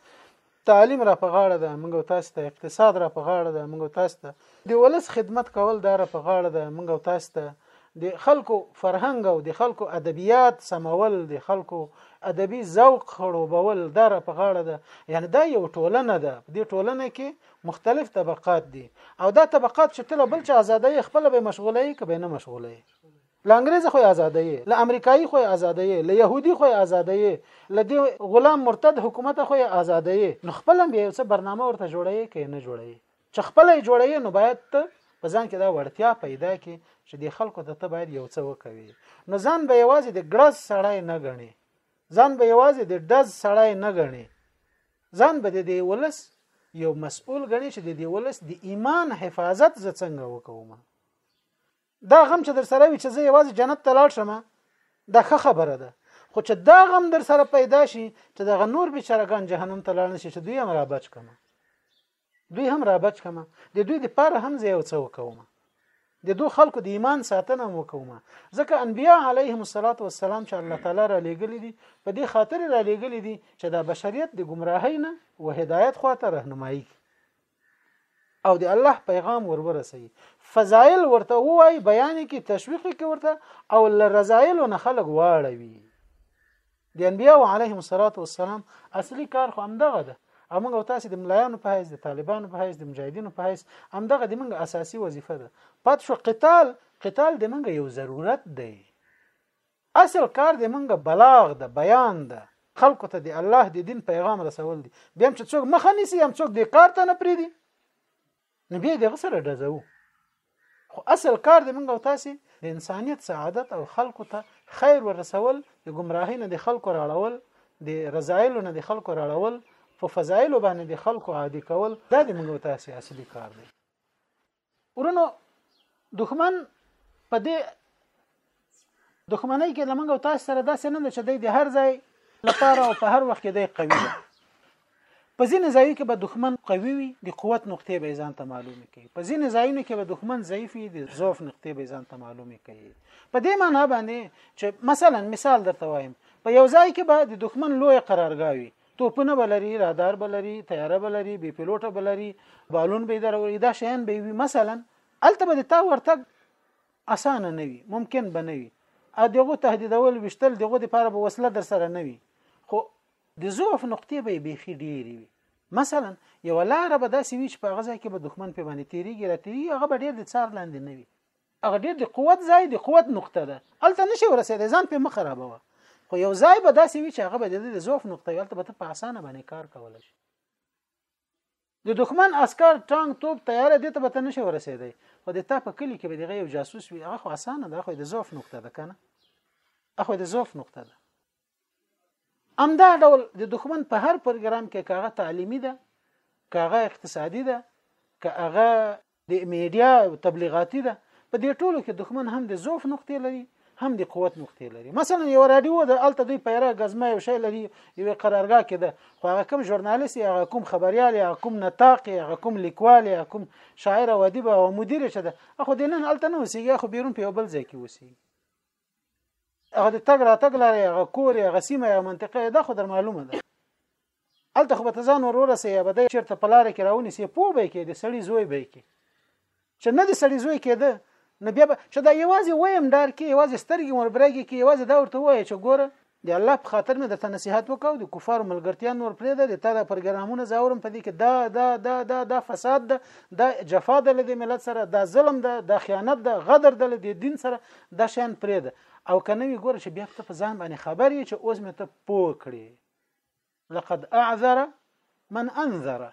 تعلیم را په غاړه ده موږ او تاسو ته اقتصاد را په غاړه ده موږ او تاسو ته د ولس خدمت کول دا را په غاړه ده موږ او تاسو ته د خلکو فرهنګ او د خلکو ادبیات سمول د خلکو ادبي ذوق خړوبول دا را په غاړه ده یعنی دا یو ټولنه ده په دې ټولنه کې مختلف طبقات دي او دا طبقات چې تل بل چا آزادۍ خپل به مشغولې کبه نه مشغولې له انګريز خو آزادې له امریکایي خو آزادې له يهودي خو آزادې له دې غلام مرتد حکومت خو آزادې نو خپل هم یو څه برنامه ورته جوړې کې نه جوړې چې خپل یې جوړې نو باید ته په ځان کې دا وړتیا پیدا کې چې د خلکو ته ته باید یو څه وکوي نو ځان به یوازې د ګړز سړی نه غني ځان به یوازې د دز سړی نه غني ځان به د دې ولس یو مسؤل غني چې د دې ولس د ایمان حفاظت زڅنګه وکوم دا غم چې در سره وي چې زه یوازې جنت ته لاړ شم دا ښه خبره ده خو چې دا غم در سره پیدا شي چې دغه نور بیچارهګان جهنم ته لاړ نشي چې دوی هم را بچ کړم دوی هم را بچ کړم د دوی د پاره هم زه یو څه وکوم د دوه خلکو د ایمان ساتنه هم وکوم ځکه انبیا علیهم الصلاۃ والسلام چې الله تعالی را لېګلې دي په دې خاطر را لېګلې دي چې دا بشریت د گمراهۍ نه او هدایت خواته راهنمایي او د الله پیغام ورورسي فضایل ورته وای بیان کی تشویق کی ورته او لرزایل نه خلق واړوي د انبیاء علیهم الصلاۃ والسلام اصلي کار خو همدغه ده امنګ او تاسو د ملایانو په حیث د طالبانو په حیث د مجاهدینو په حیث همدغه د منګ اساسي وظیفه ده پات شو قتال قتال د منګ یو ضرورت دی اصل کار د مونږ بلاغ ده بیان ده خلکو ته د الله د دین پیغام رسول دي بیا چې څوک مخه نیسي هم څوک د کار ته نه پریدي نو بیا دغه سره ډزو خو اصل کار د مونږ او تاسو د انسانیت سعادت او خلکو ته خیر ورسول د گمراهی نه د خلکو راړول د رضایلو نه د خلکو راړول په فضایل باندې د خلکو عادي کول دا د موږ تاسو اصلي کار دی ورونو دښمن په دې دښمنۍ کې لمنګ او تاسو سره داسې نه ده چې د هر ځای لپاره او په هر وخت کې دی قوي ده په ځینې ځایو کې به دښمن قوي وي د قوت نقطې به ځان ته معلومې کوي په ځینې ځایونو کې به دښمن ضعیف وي د ضعف نقطې به ځان ته معلومې کوي په دې معنی باندې چې مثلا مثال درته وایم په یو ځای کې به د دښمن لوی قرارګاوي توپونه به لري رادار به لري طیاره به لري بې پیلوټه به لري بالون به دروري دا شیان به وي مثلا الته به تا ورتګ اسانه نه وي ممکن به نه وي ا دغه تهدیدول وشتل دغه د لپاره به وسله در سره نه وي خو د ضعف نقطې به بیخي ډېری وي مثلا یو لار به داسې وي چې په غزا کې به دښمن په باندې تیریږي را تیریږي هغه به ډېر د څار لاندې نه وي هغه ډیر د قوت ځای د قوت نقطه ده الته نشي ورسېدې ځان په مخ خرابوه خو یو ځای به داسې وي چې هغه به د ضعف نقطه وي الته به ته په اسانه باندې کار کول شي د دښمن عسكر ټانګ توپ تیارې دې ته به ته نشي ورسېدې خو د تا په کلی کې به دغه یو جاسوس وي هغه خو اسانه ده خو د ضعف نقطه ده کنه اخو د ضعف نقطه ده همدا ډول د دښمن په هر پروګرام کې کاغه تعلیمي ده کاغه اقتصادي ده کاغه د میډیا او تبلیغاتي ده په دې ټولو کې دښمن هم د ضعف نقطې لري هم د قوت نقطې لري مثلا یو رادیو ده الته دوی پیره غزمه یو شی لري یو قرارګاه کې ده خو هغه کوم ژورنالیست یا هغه کوم خبريال یا کوم نطاق یا هغه کوم لیکوال یا کوم شاعر او ادیب او مدیر شه ده خو د نن الته نه وسیږي خو بیرون په یو بل ځای کې وسیږي هغه د تګ راتګ لارې هغه کور هغه سیمه هغه منطقه دا خو در معلومه ده الته خو به ته ځان ورور سي یا به د چیرته په لار کې راونی سي پوه به کې د سړی زوی به کې چې نه د سړی زوی کې ده نو بیا چې دا یوازې وایم ډار کې یوازې سترګې وربرګې کې یوازې دا ورته وایي چې ګوره د الله په خاطر مې درته نصيحت وکاو د کفار ملګرتیا نور پرې ده د تا د پروګرامونه زاورم په دې کې دا دا دا دا دا فساد ده دا جفا ده لدې ملت سره دا ظلم ده دا خیانت ده غدر ده لدې دین سره دا شان پرې ده او کنه وی ګوره چې بیا ته په ځان باندې خبر یې چې اوس مې ته پوه کړې لقد اعذر من انذر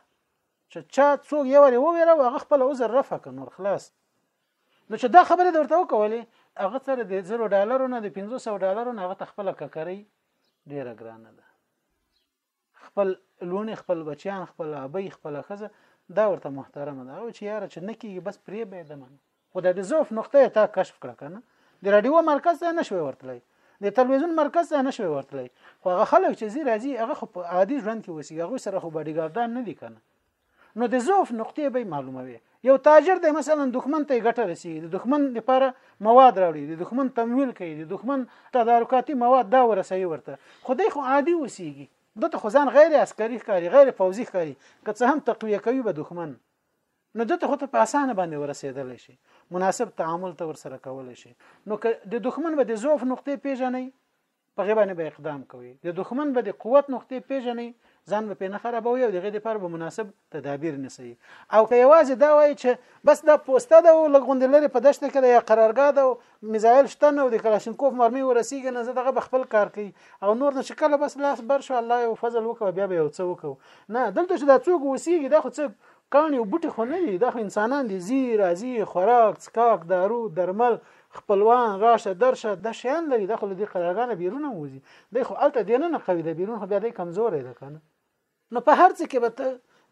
چې چا څوک یو لري وویره هغه خپل عذر رفع کړ نور خلاص نو چې دا خبره د ورته وکولې هغه سره د 0 ډالرو نه د 500 ډالرو نه هغه خپل ککري ډیره ګرانه ده خپل لونی خپل بچیان خپل ابي خپل خزه دا ورته محترمه ده او چې یاره چې نکیږي بس پرې به دمن خو د ضعف نقطه یې تا کشف کړه کنه د رادیو مرکز ته نه شوي ورتلای د تلویزیون مرکز ته نه شوي ورتلای خو هغه خلک چې زی راځي هغه خو په عادي ژوند کې وسی هغه سره خو باډي ګارډان نه دي کنه نو د ضعف نقطې به معلوموي یو تاجر دی مثلا دښمن ته ګټه رسیږي د دښمن لپاره مواد راوړي د دښمن تمویل کوي د دښمن تدارکاتي مواد دا ورسوي ورته خو دی خو عادي وسیږي دته خو ځان غیر عسکري ښکاري غیر فوزي ښکاري که څه هم تقویه کوي به دښمن نو دته خو ته په اسانه باندې ورسېدل شي مناسب تعامل ته ورسره کول شي نو که د دښمن به د ضعف نقطې پیژنې په غیبانه به اقدام کوي د دښمن به د قوت نقطې پیژنې ځان به نه خرابوي او دغه د پر به مناسب تدابیر نسی او که یوازې دا وایي چې بس دا پوسټه ده او لګوند لري په دشت کې د قرارګاه ده میزایل شته نو د کلاشینکوف مرمي ورسیږي نه زه دغه خپل کار کوي او نور نش کله بس لاس بر شو الله یو فضل وکړه بیا به یو څه وکړو نه دلته چې دا څوک وسیږي دا خو څه کاڼي او بوټي خو نه دي دا خو انسانان دي زی راځي خوراک څکاک دارو درمل خپلوان راشه درشه د شیان لري د خو د قراردانه بیرونه وځي د خو الته دینه نه قوي د بیرون خو بیا د کمزورې ده کنه نو په هر څه کې به ته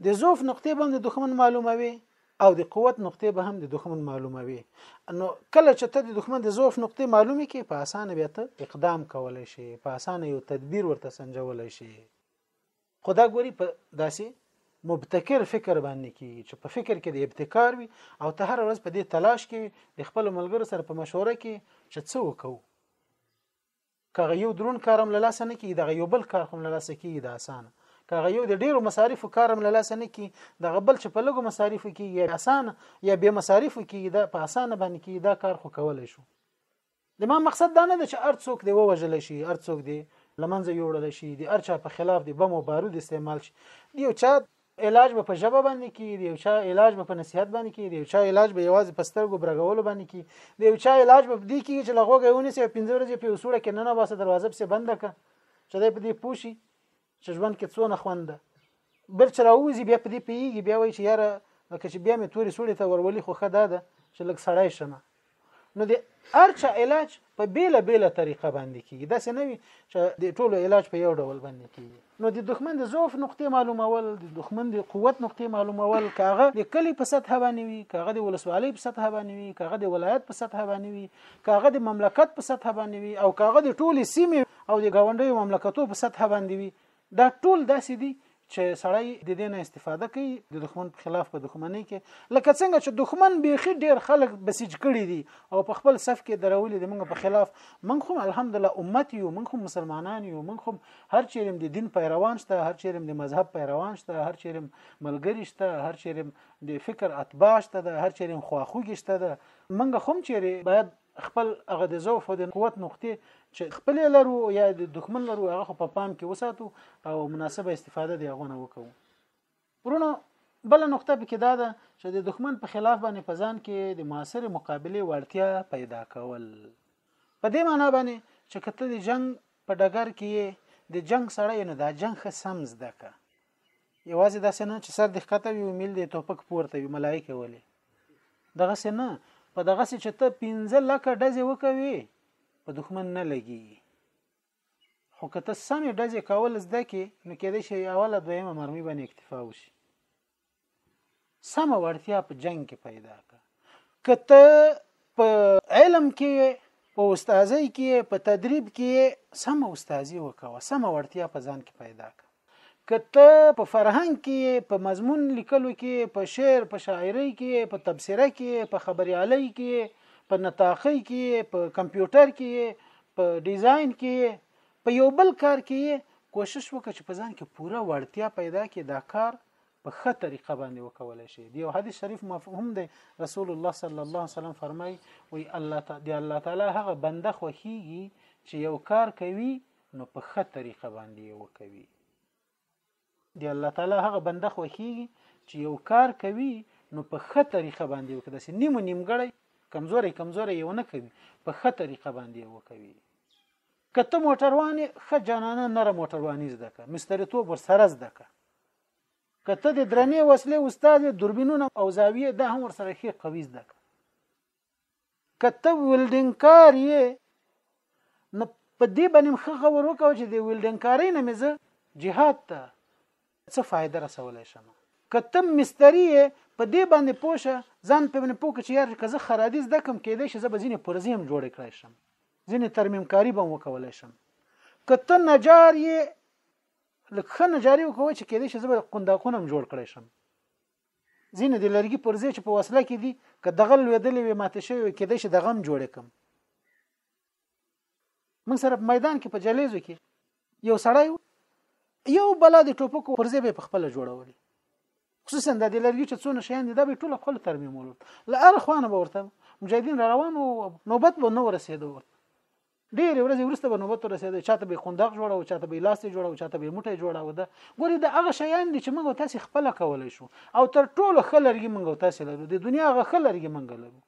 د زوف نقطې باندې دښمن معلوموي او د قوت نقطې به هم د دښمن معلوموي نو کله چې ته د دښمن د زوف نقطې معلومي کې په اسانه بیا ته اقدام کولای شي په اسانه یو تدبیر ورته سنجولای شي خو دا ګوري په داسې مبتکر فکر باندې کیږي چې په فکر کې د ابتکار وي او ته هر ورځ په دې تلاش کې د خپل ملګرو سره په مشوره کې چې څه وکړو کغه یو درون کارم له لاسه نه کیږي دغه یو بل کار هم له لاسه کیږي د اسانه کغه یو د ډیرو مصارفو کارم له لاسه نه کیږي دغه بل چې په لګو مصارفو کیږي اسانه یا به مصارفو کیږي دا په اسانه باندې کیږي دا کار خو کولای شو زما مقصد دا نه ده چې هر څوک دې ووژل شي هر څوک دې له منځه یوړل شي د هر چا په خلاف د بم او بارود استعمال شي د یو چا علاج به په ژبه باندې کی د یو چا علاج به په نصیحت باندې کی د یو چا علاج به یوازې په سترګو برګولو باندې کی د یو چا علاج به دې کیږي چې لغوګه ونیسي او پنځه ورځې په وسوړه کې نه نه باسه دروازه پسې بنده که چې دی په دې پوشي چې ژوند کې څونه خوند ده بل چې راوځي بیا په دې پیږي بیا وایي چې یاره لکه چې بیا مې توري سوړې ته ورولي خو خدا ده چې لږ سړی شمه نو د ارچا علاج په بیله بیله طریقه باندې کیږي دا څه نه وي چې د ټولو علاج په یو ډول باندې کیږي نو د دښمن د ضعف نقطې معلومول د دښمن د قوت نقطې معلومول کاغه د کلی په سطح باندې وي کاغه د ولسوالۍ په سطح باندې وي کاغه د ولایت په سطح باندې وي کاغه د مملکت په سطح باندې وي او کاغه د ټولې سیمې او د غونډیو مملکتو په سطح باندې وي دا ټول داسې دي چې سړی د دې نه استفاده کوي د دښمن په خلاف په دښمنۍ کې لکه څنګه چې دښمن بیخي ډیر خلک بسیج کړي دي او په خپل صف کې درولې د موږ په خلاف موږ هم الحمدلله امت یو موږ هم مسلمانان یو موږ هم هر چیرې د دین پیروان شته هر چیرې د مذهب پیروان شته هر چیرې ملګری شته هر چیرې د فکر اتباع شته هر چیرې خواخوږي شته موږ هم چیرې باید خپل هغه د ضعف او د قوت نقطې چې خپل لرو یا د دښمن لرو هغه په پام کې وساتو او مناسبه استفاده دی هغه نه وکړو ورونو بل نقطه به کې دا ده چې د دښمن په خلاف باندې په ځان کې د معاصر مقابله وړتیا پیدا کول په دې معنی باندې چې کته د جنگ په ډګر کې د جنگ سره نه دا جنگ خه سم زده که یوازې دا سنه چې سر د ښکته وي او میل د توپک پورته وي ملایکه ولې دغه سنه په دغه چې ته 15 لک ډزې وکوي په دښمن نه لګي خو که ته سمې ډزې کول زده کې نو کېدای شي اوله دویمه مرمۍ باندې اکتفا وشي سمه وړتیا په جنگ کې پیدا کړه که ته په علم کې په استادۍ کې په تدریب کې سم استادي وکوه سم ورتیا په ځان کې پیدا کړه که ته په فرهنګ کې په مضمون لیکلو کې په شعر په شاعرۍ کې په تبصره کې په خبريالۍ کې په نطاقۍ کې په کمپیوټر کې په ډیزاین کې په یو بل کار کې کوشش وکړه چې په ځان کې پوره وړتیا پیدا کې دا کار په ښه طریقه باندې وکولای شي دی او حدیث شریف مفهوم دی رسول الله صلی الله علیه وسلم فرمای وی الله تعالی دی الله تعالی هغه بنده خوخیږي چې یو کار کوي نو په ښه طریقه باندې یو کوي دی الله تعالی هغه بنده خوخیږي چې یو کار کوي نو په ښه طریقه باندې یو کده سي نیمه نیمګړی کمزوري کمزوري یو نه کوي په ښه طریقه باندې یو کوي کته موټروانې خ جانانه نره موټروانې زده که مستریتوب ور سره زده که که ته د درنې وسلې استاد دوربینونه او زاویه د هم ورسره ښه قوي زده کړه که ته ویلډینګ کار یې نو په دې باندې مخه خبر وکاو چې د ویلډینګ کاري نه مې زه جهاد ته څه فائدہ رسولای شم کته مستری په دې باندې پوښه ځان په باندې پوک چې یار کزه خرادي زده کم کېدې شي زه بزینه پرځي هم جوړ کړای شم ځینې ترمیم کاری به وکولای شم کته نجار یې لکخنه جاری وکوي چې کېدې چې زبر قنداقونه هم جوړ کړی شم زینه د لرګي پر ځای چې په وسله کې دي که دغه لویدلې وي ماته شوی وي کېدې چې دغه هم جوړ کم موږ سره په میدان کې په جلیزو کې یو سړی یو بلا د ټوپکو پر ځای به په خپل جوړولې خصوصا د لرګي چې څونه شیان دي دا به ټول خپل ترمیم ولول لا ار خوانه به ورته مجاهدین روانو نوبت به نو رسیدو ورته ډېرې ورځې وروسته به نوبت ورسېده چاته به قنداق جوړاو چاته به لاس جوړاو چاته به موټی جوړاو ده ګوري د هغه شیان دي چې موږ تاسو خپل کولای شو او تر ټولو خلرګي موږ تاسو لرو د دنیا هغه خلرګي موږ لرو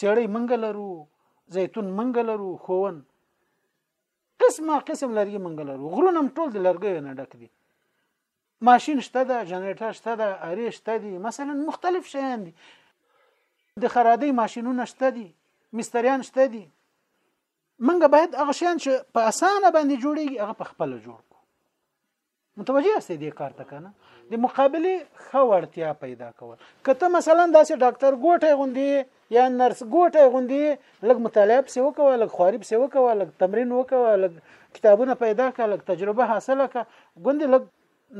چړې موږ لرو زیتون موږ لرو خوون قسمه قسم لرګي موږ لرو غرونه ټول د لرګیو نه ډک دي ماشین شته ده جنریټر شته ده اری شته دي مثلا مختلف شیان دي د خرادي ماشینونه شته دي مستریان شته دي منګه باید هغه شیان چې په اسانه باندې جوړیږي هغه په خپل جوړ کو متوجه یاست دې کار ته کنه د مقابله خورتیا پیدا کول کته مثلا داسې ډاکټر ګوټه غوندي یا نرس ګوټه غوندي لګ مطالعه پسې وکوه لګ خواري پسې وکوه لګ تمرین وکوه لګ کتابونه پیدا کړه لګ تجربه حاصله کړه غوندي لګ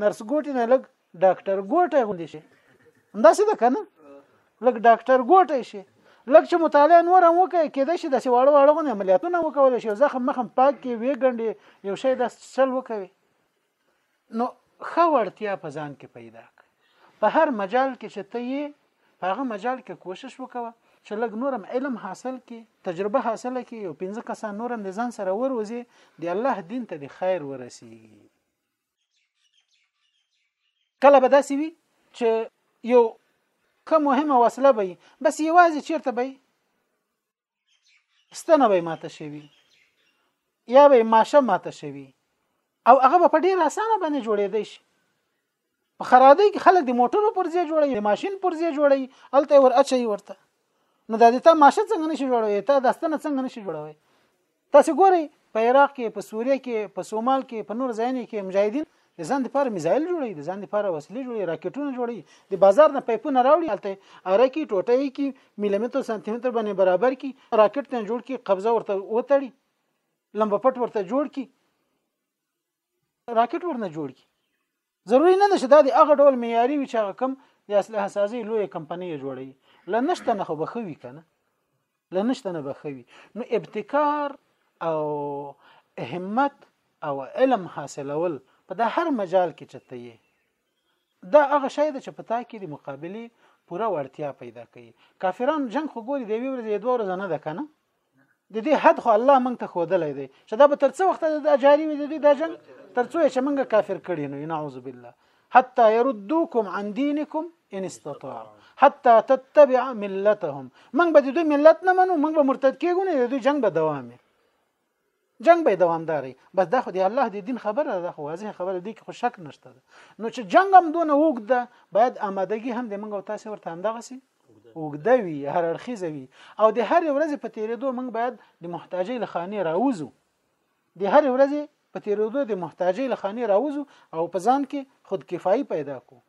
نرس ګوټه نه لګ ډاکټر ګوټه غوندي شي همداسې ده کنه لګ ډاکټر ګوټه شي لکه چې مطالعه نور هم وکړي کېدای شي داسې واړه واړه غونې عملیاتونه وکول شي زخم مخم پاک کې وی ګنډي یو شی داس چل وکوي نو ښه وړتیا په ځان کې پیدا کړ په هر مجال کې چې ته یې په هغه مجال کې کوشش وکوه چې لږ نورم علم حاصل کی تجربه حاصله کی یو پنځه کسان نورم د ځان سره وروزي د الله دین ته د خیر ورسی کله به داسې وي چې یو که مهمه وسله به بس یوازې چیرته به ستنه به ماته شوی یا به ماشه ماته شوی او هغه په ډیر اسانه باندې جوړېدای شي په خرادۍ کې خلک د موټرو پر ځای جوړي د ماشين پر ځای جوړي الته ور اچي ورته نو د دې ته ماشه څنګه نشي جوړوي ته د ستنه څنګه نشي جوړوي تاسو ګورئ په عراق کې په سوریه کې په سومال کې په نور ځایونو کې مجاهدین د ځان لپاره میزایل جوړوي د ځان لپاره وسلې جوړوي راکټونه جوړوي د بازار نه پایپونه راوړي هلته ارکی ټوټه یې کی ملیمتر سانتي متر باندې برابر کی راکټ ته جوړ کی قبضه ورته وتړي لمبه پټ ورته جوړ کی راکټ ورنه جوړ کی ضروری نه ده چې دا د هغه ډول معیاري وي چې هغه کم د اسلحه سازي لوی کمپنۍ جوړي لنشته نه خو بخوي کنه لنشته نه بخوي نو ابتکار او همت او علم حاصلول په د هر مجال کې چته یې دا هغه شی ده چې په تا کې د مقابله پوره وړتیا پیدا کوي کافرانو جنگ خو ګوري دی ورځې دوه ورځې نه ده کنه د دې حد خو الله مونږ ته خودلې دی چې دا به تر څو وخت د جاری وي د دې د جنگ تر څو چې مونږ کافر کړي نو نعوذ بالله حتى يردوكم عن دينكم ان استطاعوا حتى تتبع ملتهم من به دوی ملت نه منو من به مرتد کیږو نه دوی جنگ به دوام جنګ به دوامداري بس دا خو دی الله دی دین خبره ده خو واضح خبره دی کې خو شک نشته ده نو چې جنگ هم دونه وګد باید آمادګي هم د منګ او تاسو ورته همدغه سي وګد وی هر اړخیز وی او د هر ورځ په تیریدو منګ باید د محتاجی لخانه راوځو د هر ورځ په تیریدو د محتاجی لخانه راوځو او په ځان کې خود کفایي پیدا کو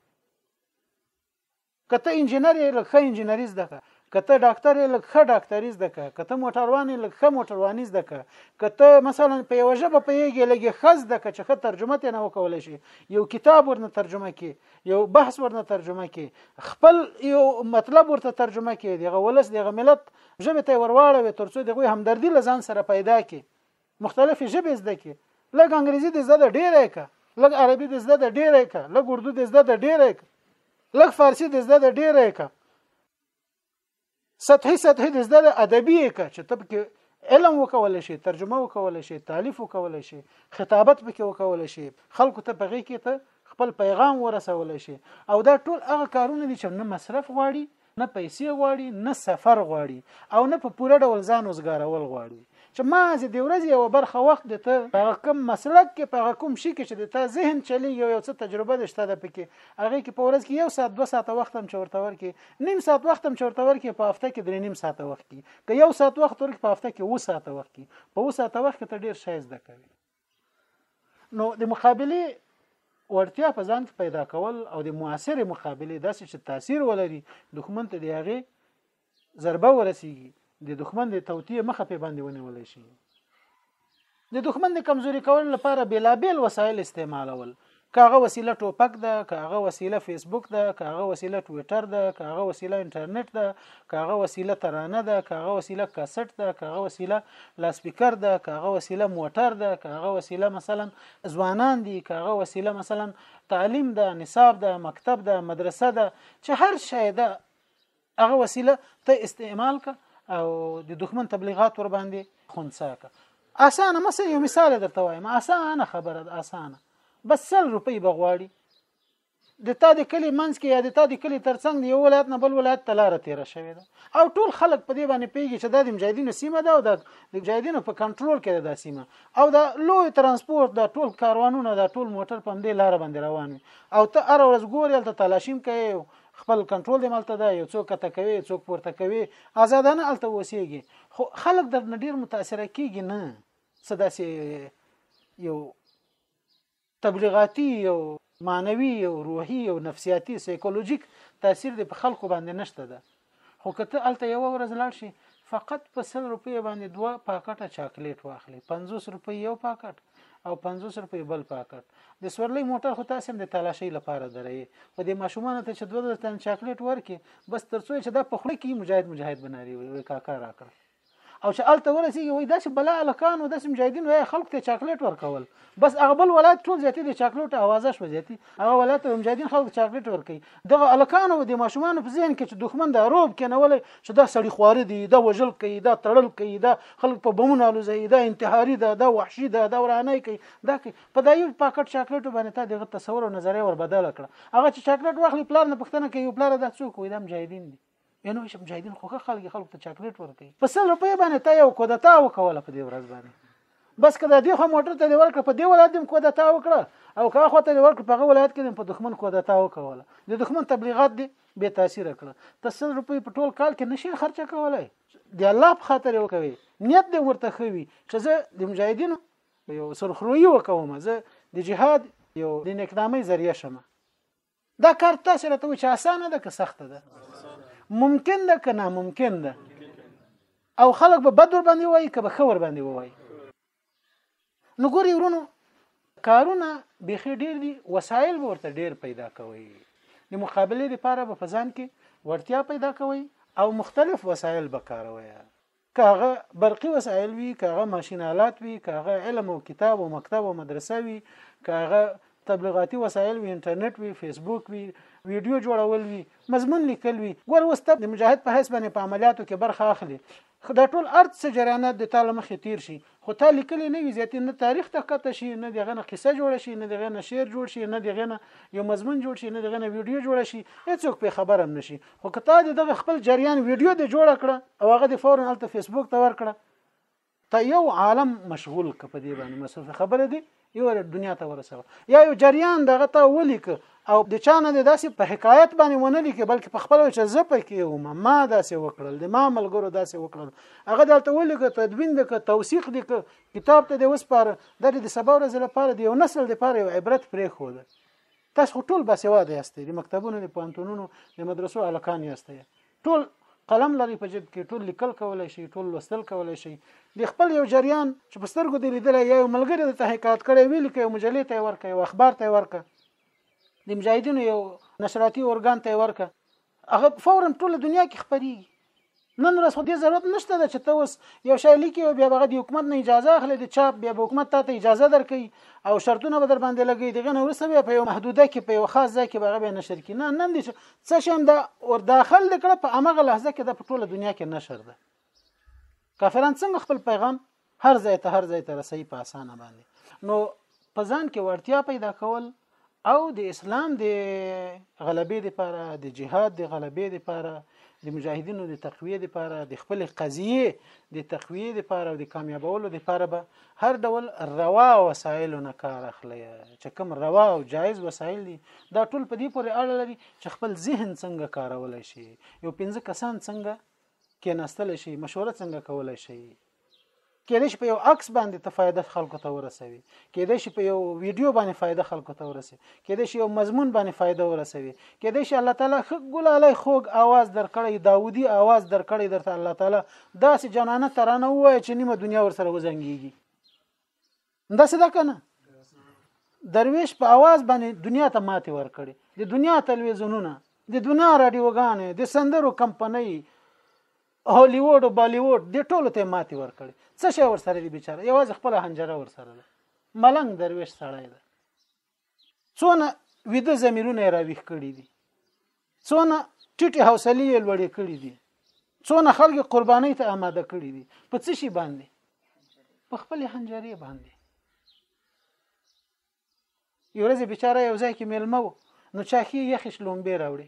که ته انجینر یې لږ ښه انجینري زده کړه که ته ډاکټر یې لږ ښه ډاکټري زده کړه که ته موټروان یې لږ ښه موټرواني زده کړه که ته مثلا په یوه ژبه پوهېږې لږ یې ښه زده کړه چې ښه ترجمه ترې نه وکولی شي یو کتاب ورنه ترجمه کړي یو بحث ورنه ترجمه کړي خپل یو مطلب ورته ترجمه کړي دغه ولس دغه ملت ژبې ته ورواړوي تر څو دغوی همدردي له ځان سره پیدا کړي مختلفې ژبې زده کې لږ انګریزي د زده د ډیره ک لږ عربي د زده د ډیره ک لږ اردو د زده د ډیره ک لږ فارسی د زده د ډیره ک سطحي سطحي د زده د ادبي ک چې ته پکې علم وکول شي ترجمه وکول شي تالیف وکول شي خطابت پکې وکول شي خلکو ته پغې کې ته خپل پیغام ورسول شي او دا ټول هغه کارونه دي چې نه مصرف غواړي نه پیسې غواړي نه سفر غواړي او نه په پوره ډول ځان وزګارول غواړي چې ما زه د ورځې یو برخه وخت د ته هغه کوم مسلک کې په هغه کوم شي کې چې د ته ذهن چلی یو یو څه تجربه د شته د پکې هغه کې په ورځ کې یو ساعت دوه ساعت وخت هم چورته ورکې نیم ساعت وخت هم چورته ورکې په هفته کې درې نیم ساعت وخت کې که یو ساعت وخت ورکې په هفته کې و ساعت وخت کې په و ساعت وخت کې ته ډیر شای زده کوي نو د مقابله وړتیا په ځان کې پیدا کول او د موثرې مقابله داسې چې تاثیر ولري دښمن ته د هغې ضربه ورسیږي د دښمن د توتیه مخه په باندې ونیول شي د دښمن د کمزوري کولو لپاره بیلابیل وسایل استعمالول که هغه وسیله ټوپک ده که هغه وسیله فیسبوک ده که هغه وسیله ټویټر ده که هغه وسیله انټرنیټ ده که هغه وسیله ترانه ده که هغه وسیله کاسټ ده که هغه وسیله لاسپیکر ده که هغه وسیله موټر ده که هغه وسیله مثلا ځوانان دي که هغه وسیله مثلا تعلیم ده نصاب ده مکتب ده مدرسه ده چې هر شی ده هغه وسیله ته استعمال ک او د دښمن تبلیغات ور باندې خونسا ک اسانه مثلا یو مثال درته وایم اسانه خبره ده اسانه بس سل روپۍ بغواړي د تا د کلی منځ کې یا د تا د کلی ترڅنګ دی یو ولایت نه بل ولایت ته لار تیره شوې ده او ټول خلک په دې باندې پیږي چې دا د مجاهدینو سیمه ده او د مجاهدینو په کنټرول کې ده دا سیمه او دا لوی ترانسپورت دا ټول کاروانونه دا ټول موټر په دې لار باندې روان وي او ته هر ورځ ګورې ته تلاشیم کوي خپل کنټرول دې ملته ده یو څوک کته کوي څوک پورته کوي آزادانه الته اوسېږي خو خلک در ډیر متاثر کیږي نه څه داسې یو تبلیغاتي یو معنوي یو روحي یو نفسیاتي سایکولوژیک تاثیر دې په خلکو باندې نشته ده خو کته الته یو ورځ لاړ شي فقط په سل روپیه باندې دوه پاکټه چاکلیټ واخلي 50 روپۍ یو پاکټ او 50 روپۍ بل پاکټ د سورلۍ موټر خو تاسو هم د تلاشۍ لپاره درې خو د ماشومان ته چې دوه تن چاکلیټ ورکي بس ترڅو چې دا په خله کې مجاهد مجاهد بناري وي کاکا راکړ او چې الته ورسیږي وای دا چې بلا الکانو د مجاهدینو خلکو ته چاکلیټ ورکول بس هغه بل ولایت ټول زیاتې د چاکلیټ اوازه شو زیاتې هغه ولایت ته مجاهدین خلک چاکلیټ ورکوي دغه الکانو د ماشومان په ذهن کې چې دښمن د روب کې نه ولې چې دا سړی خواري دی دا وژل کوي دا تړل کوي دا خلک په بمونه الوزي دا انتحاري ده دا وحشي ده دا ورانه کوي دا کوي په دایو پاکټ چاکلیټ باندې تا دغه تصور او نظریه ور بدل کړه هغه چې چاکلیټ واخلي پلار نه پښتنه کوي پلار دا څوک وي دا مجاهدین دي یعنی چې مجاهدین خو خلک خلک ته چاکلیټ ورکړي په سل روپۍ باندې تا یو کودتا وکوله په دې ورځ باندې بس کله دې خو موټر ته ورکړه په دې ولایت دې کودتا وکړه او که خو ته ورکړه په ولایت کې په دښمن کودتا وکوله د دښمن تبلیغات دې به تاثیر کړه ته سل روپۍ په ټول کال کې نشي خرچه کولای دی الله په خاطر یو کوي نیت دې ورته خوي چې زه د مجاهدینو یو سرخروي وکوم زه د جهاد یو د نیکنامي ذریعہ شمه دا کار تاسو راته وایي چې اسانه ده که سخته ده ممکن ده که ناممکن ده او خلک به بد ور باندې وایي که به ښه ور باندې وایي نو ګوري ورونو کارونه بيخي ډیر دي وسایل به ورته ډیر پیدا کوي د مقابله لپاره به په ځان کې ورتیا پیدا کوي او مختلف وسایل به کاروي که هغه برقي وسایل وي که هغه ماشین آلات وي که هغه علم او کتاب او مکتب او مدرسه وي که هغه تبلیغاتي وسایل وي انټرنیټ وي فیسبوک وي ویډیو جوړول وي مضمون لیکل وي ګور اوس ته د مجاهد په حیث باندې په عملیاتو کې برخه اخلي دا ټول ارت څه جریانات د تعالی مخې تیر شي خو تا لیکلي نه وي زیاتي نه تاریخ ته ښکته شي نه د هغه نه قصه جوړه شي نه د هغه نه شعر جوړ شي نه د هغه نه یو مضمون جوړ شي نه د هغه نه ویډیو جوړه شي هیڅوک په خبر هم نشي خو که تا د دغه خپل جریان ویډیو د جوړه کړه او هغه د فورن الته فیسبوک ته ورکړه ته یو عالم مشغول ک په دې باندې مسوف خبره دي یو دنیا ته ورسوه یا یو جریان دغه ته ولیک او د چانه د داسې په حکایت باندې ونه لیکي بلکې په خپل چې زه پکې وم ما داسې وکړل د ما ملګرو داسې وکړل هغه دلته ولیکه تدوین د توثیق د کتاب ته د وسپاره د د سبا ورځ لپاره د یو نسل لپاره یو عبرت پرې خو ده تاسو ټول باسواده یاست د مکتبونو د پانتونونو د مدرسو الکان یاست ټول قلم لري په جیب کې ټول لیکل کولای شي ټول لوستل کولای شي د خپل یو جریان چې په سترګو دی لیدل یا یو ملګری د تحقیقات کړي ویل کې مجلې ته ورکه یو اخبار ته ورکه د مجاهدینو یو نشراتي اورګان ته ورکه هغه فورا ټول دنیا کې خبريږي نن ورځ خو دې ضرورت نشته ده چې ته اوس یو شی لیکي او بیا هغه د حکومت نه اجازه اخلي د چاپ بیا حکومت ته اجازه درکړي او شرطونه به در باندې لګي دغه نو ورسوي په یو محدوده کې په یو خاص ځای کې به هغه نشر کړي نه نن دې څه شم دا ور داخل دکړه په امغه لحظه کې د په ټوله دنیا کې نشر ده کافران څنګه خپل پیغام هر ځای ته هر ځای ته رسي په اسانه باندې نو په ځان کې ورتیا پیدا کول او د اسلام د غلبې لپاره د جهاد د غلبې لپاره د مجاهدینو د تقویې لپاره د خپل قضیه د تقویې لپاره او د کامیابولو لپاره به هر ډول روا وسایلو نه کار اخلي چې کوم روا او جایز وسایل دي دا ټول په دې پورې اړه لري چې خپل ذهن څنګه کارول شي یو پنځه کسان څنګه کېناستل شي مشوره څنګه کول شي کېدای شي په یو عکس باندې ته فایده خلکو ته ورسوي کېدای شي په یو ویډیو باندې فایده خلکو ته ورسوي کېدای شي یو مضمون باندې فایده ورسوي کېدای شي الله تعالی خګل علی خوګ आवाज درکړي داودي आवाज درکړي درته الله تعالی داسې جانانه ترانه وای چې نیمه دنیا ورسره وزنګيږي داسې ده کنه درویش په आवाज باندې دنیا ته ماته ورکړي د دنیا تلویزیونونه د دنیا رادیوګانې د سندرو کمپنۍ هالیوډ او بالیوډ د ټولو ته ماته ورکړي څه شي ورسره دی بیچاره یوازې خپل هنجره ورسره ده ملنګ درویش سړی ده څونه ویده زمیرونه یې راویښ کړي دي څونه ټیټې حوصلې یې لوړې کړي دي څونه خلک قربانۍ ته آماده کړي دي په څه شي باندې په خپل حنجرې باندې یو ورځ بیچاره یو ځای کې میلمه وو نو چاخي یخې شلومبې راوړي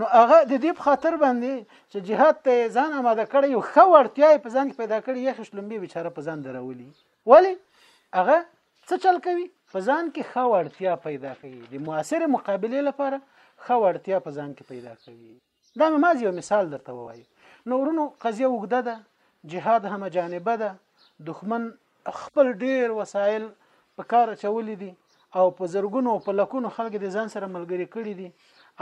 نو هغه د دې په خاطر باندې چې جهاد ته ځان آماده کړی یو ښه وړتیا په ځان کې پیدا کړی یې خشلمبي بیچاره په ځان درولي ولی هغه څه چل کوي په ځان کې ښه وړتیا پیدا کوي د موثر مقابله لپاره ښه وړتیا په ځان کې پیدا کوي دا مې مازی یو مثال درته وایي نو ورونو قضیه وګده ده جهاد هم جانبه ده دښمن خپل ډیر وسایل په کار چولې دي او په زرګونو او په لکونو خلک د ځان سره ملګری کړي دي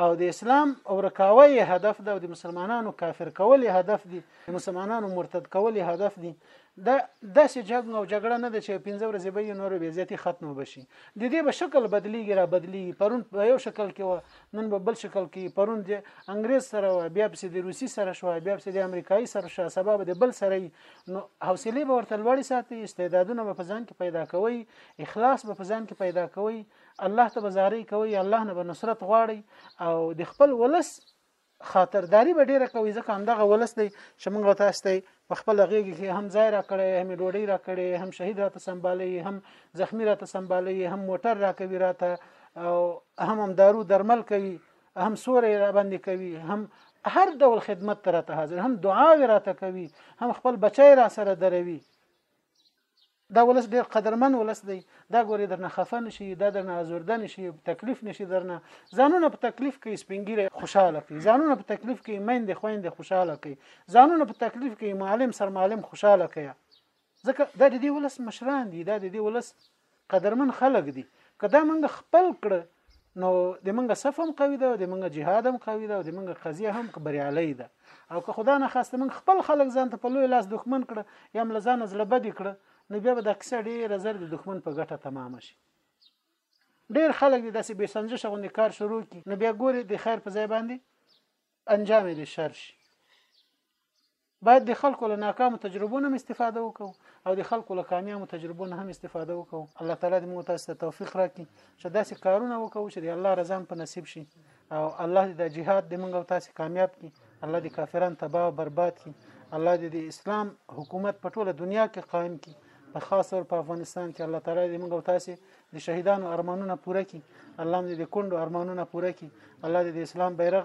او د اسلام او رکاوی هدف ده او د مسلمانانو کافر کول هدف دي د مسلمانانو مرتد کول هدف دي دا داسې جګړه او جګړه نه ده چې پنځه ورځې به یې نور به زیاتې ختمه بشي د دې به شکل بدلیږي را بدلیږي پرون په یو شکل کې و نن به بل شکل کې پرون د انګريز سره و بیا پسې د روسي سره شو بیا پسې د امریکایي سره شو سبب د بل سره نو حوصله به ورته لوړې ساتي استعدادونه به په ځان کې پیدا کوي اخلاص به په ځان کې پیدا کوي الله ته بزاري کوي الله نه به نصرت غواړي او د خپل ولس خاطرداري به ډیره کوي ځکه همدغه ولس دی چې موږ تاسو ته په خپل غیږ کې هم ځای را کړی هم ډوډۍ را کړی هم شهید را ته سمبالي هم زخمی را ته سمبالي هم موټر را کوي را ته او هم هم دارو درمل کوي هم سورې را باندې کوي هم هر ډول خدمت تر ته حاضر هم دعا راته کوي هم خپل بچی را سره دروي دا ولس ډیر قدرمن ولس دی دا ګوري درنه خفه نشي دا درنه ازورده نشي تکلیف نشي درنه ځانونه په تکلیف کې سپینګیره خوشاله کوي ځانونه په تکلیف کې میندې خويندې خوشاله کوي ځانونه په تکلیف کې معلم سر معلم خوشاله کوي ځکه دا د دې ولس مشران دي دا د دې ولس قدرمن خلک دي که دا موږ خپل کړ نو د موږ صف هم قوي ده او د موږ جهاد هم قوي ده او د موږ قضیه هم بریالۍ ده او که خدا نه خواسته موږ خپل خلک ځان ته په لوی لاس دښمن کړ یا هم لزان زړه بد کړ نو بیا به د کیسه ډیره زر د دښمن په ګټه تمام شي ډیر خلک د داسې بې سنجش غوندې کار شروع کی نو بیا ګوري د خیر په ځای باندې انجام دې شر شي باید د خلکو له ناکامو تجربو نه استفاده وکړو او د خلکو له کامیابو تجربو نه هم استفاده وکړو الله تعالی دې موږ تاسو ته توفیق راکړي چې داسې کارونه وکړو چې د الله رضا په نصیب شي او الله دې د جهاد د موږ او تاسو کامیاب کړي الله دې کافران تباہ او برباد کړي الله دې د اسلام حکومت په ټوله دنیا کې قائم کړي په خاص تور په افغانستان کې الله تعالی دې موږ او تاسو د شهیدانو ارمانونه پوره کړي الله دې د کندو ارمانونه پوره کړي الله دې د اسلام بیرغ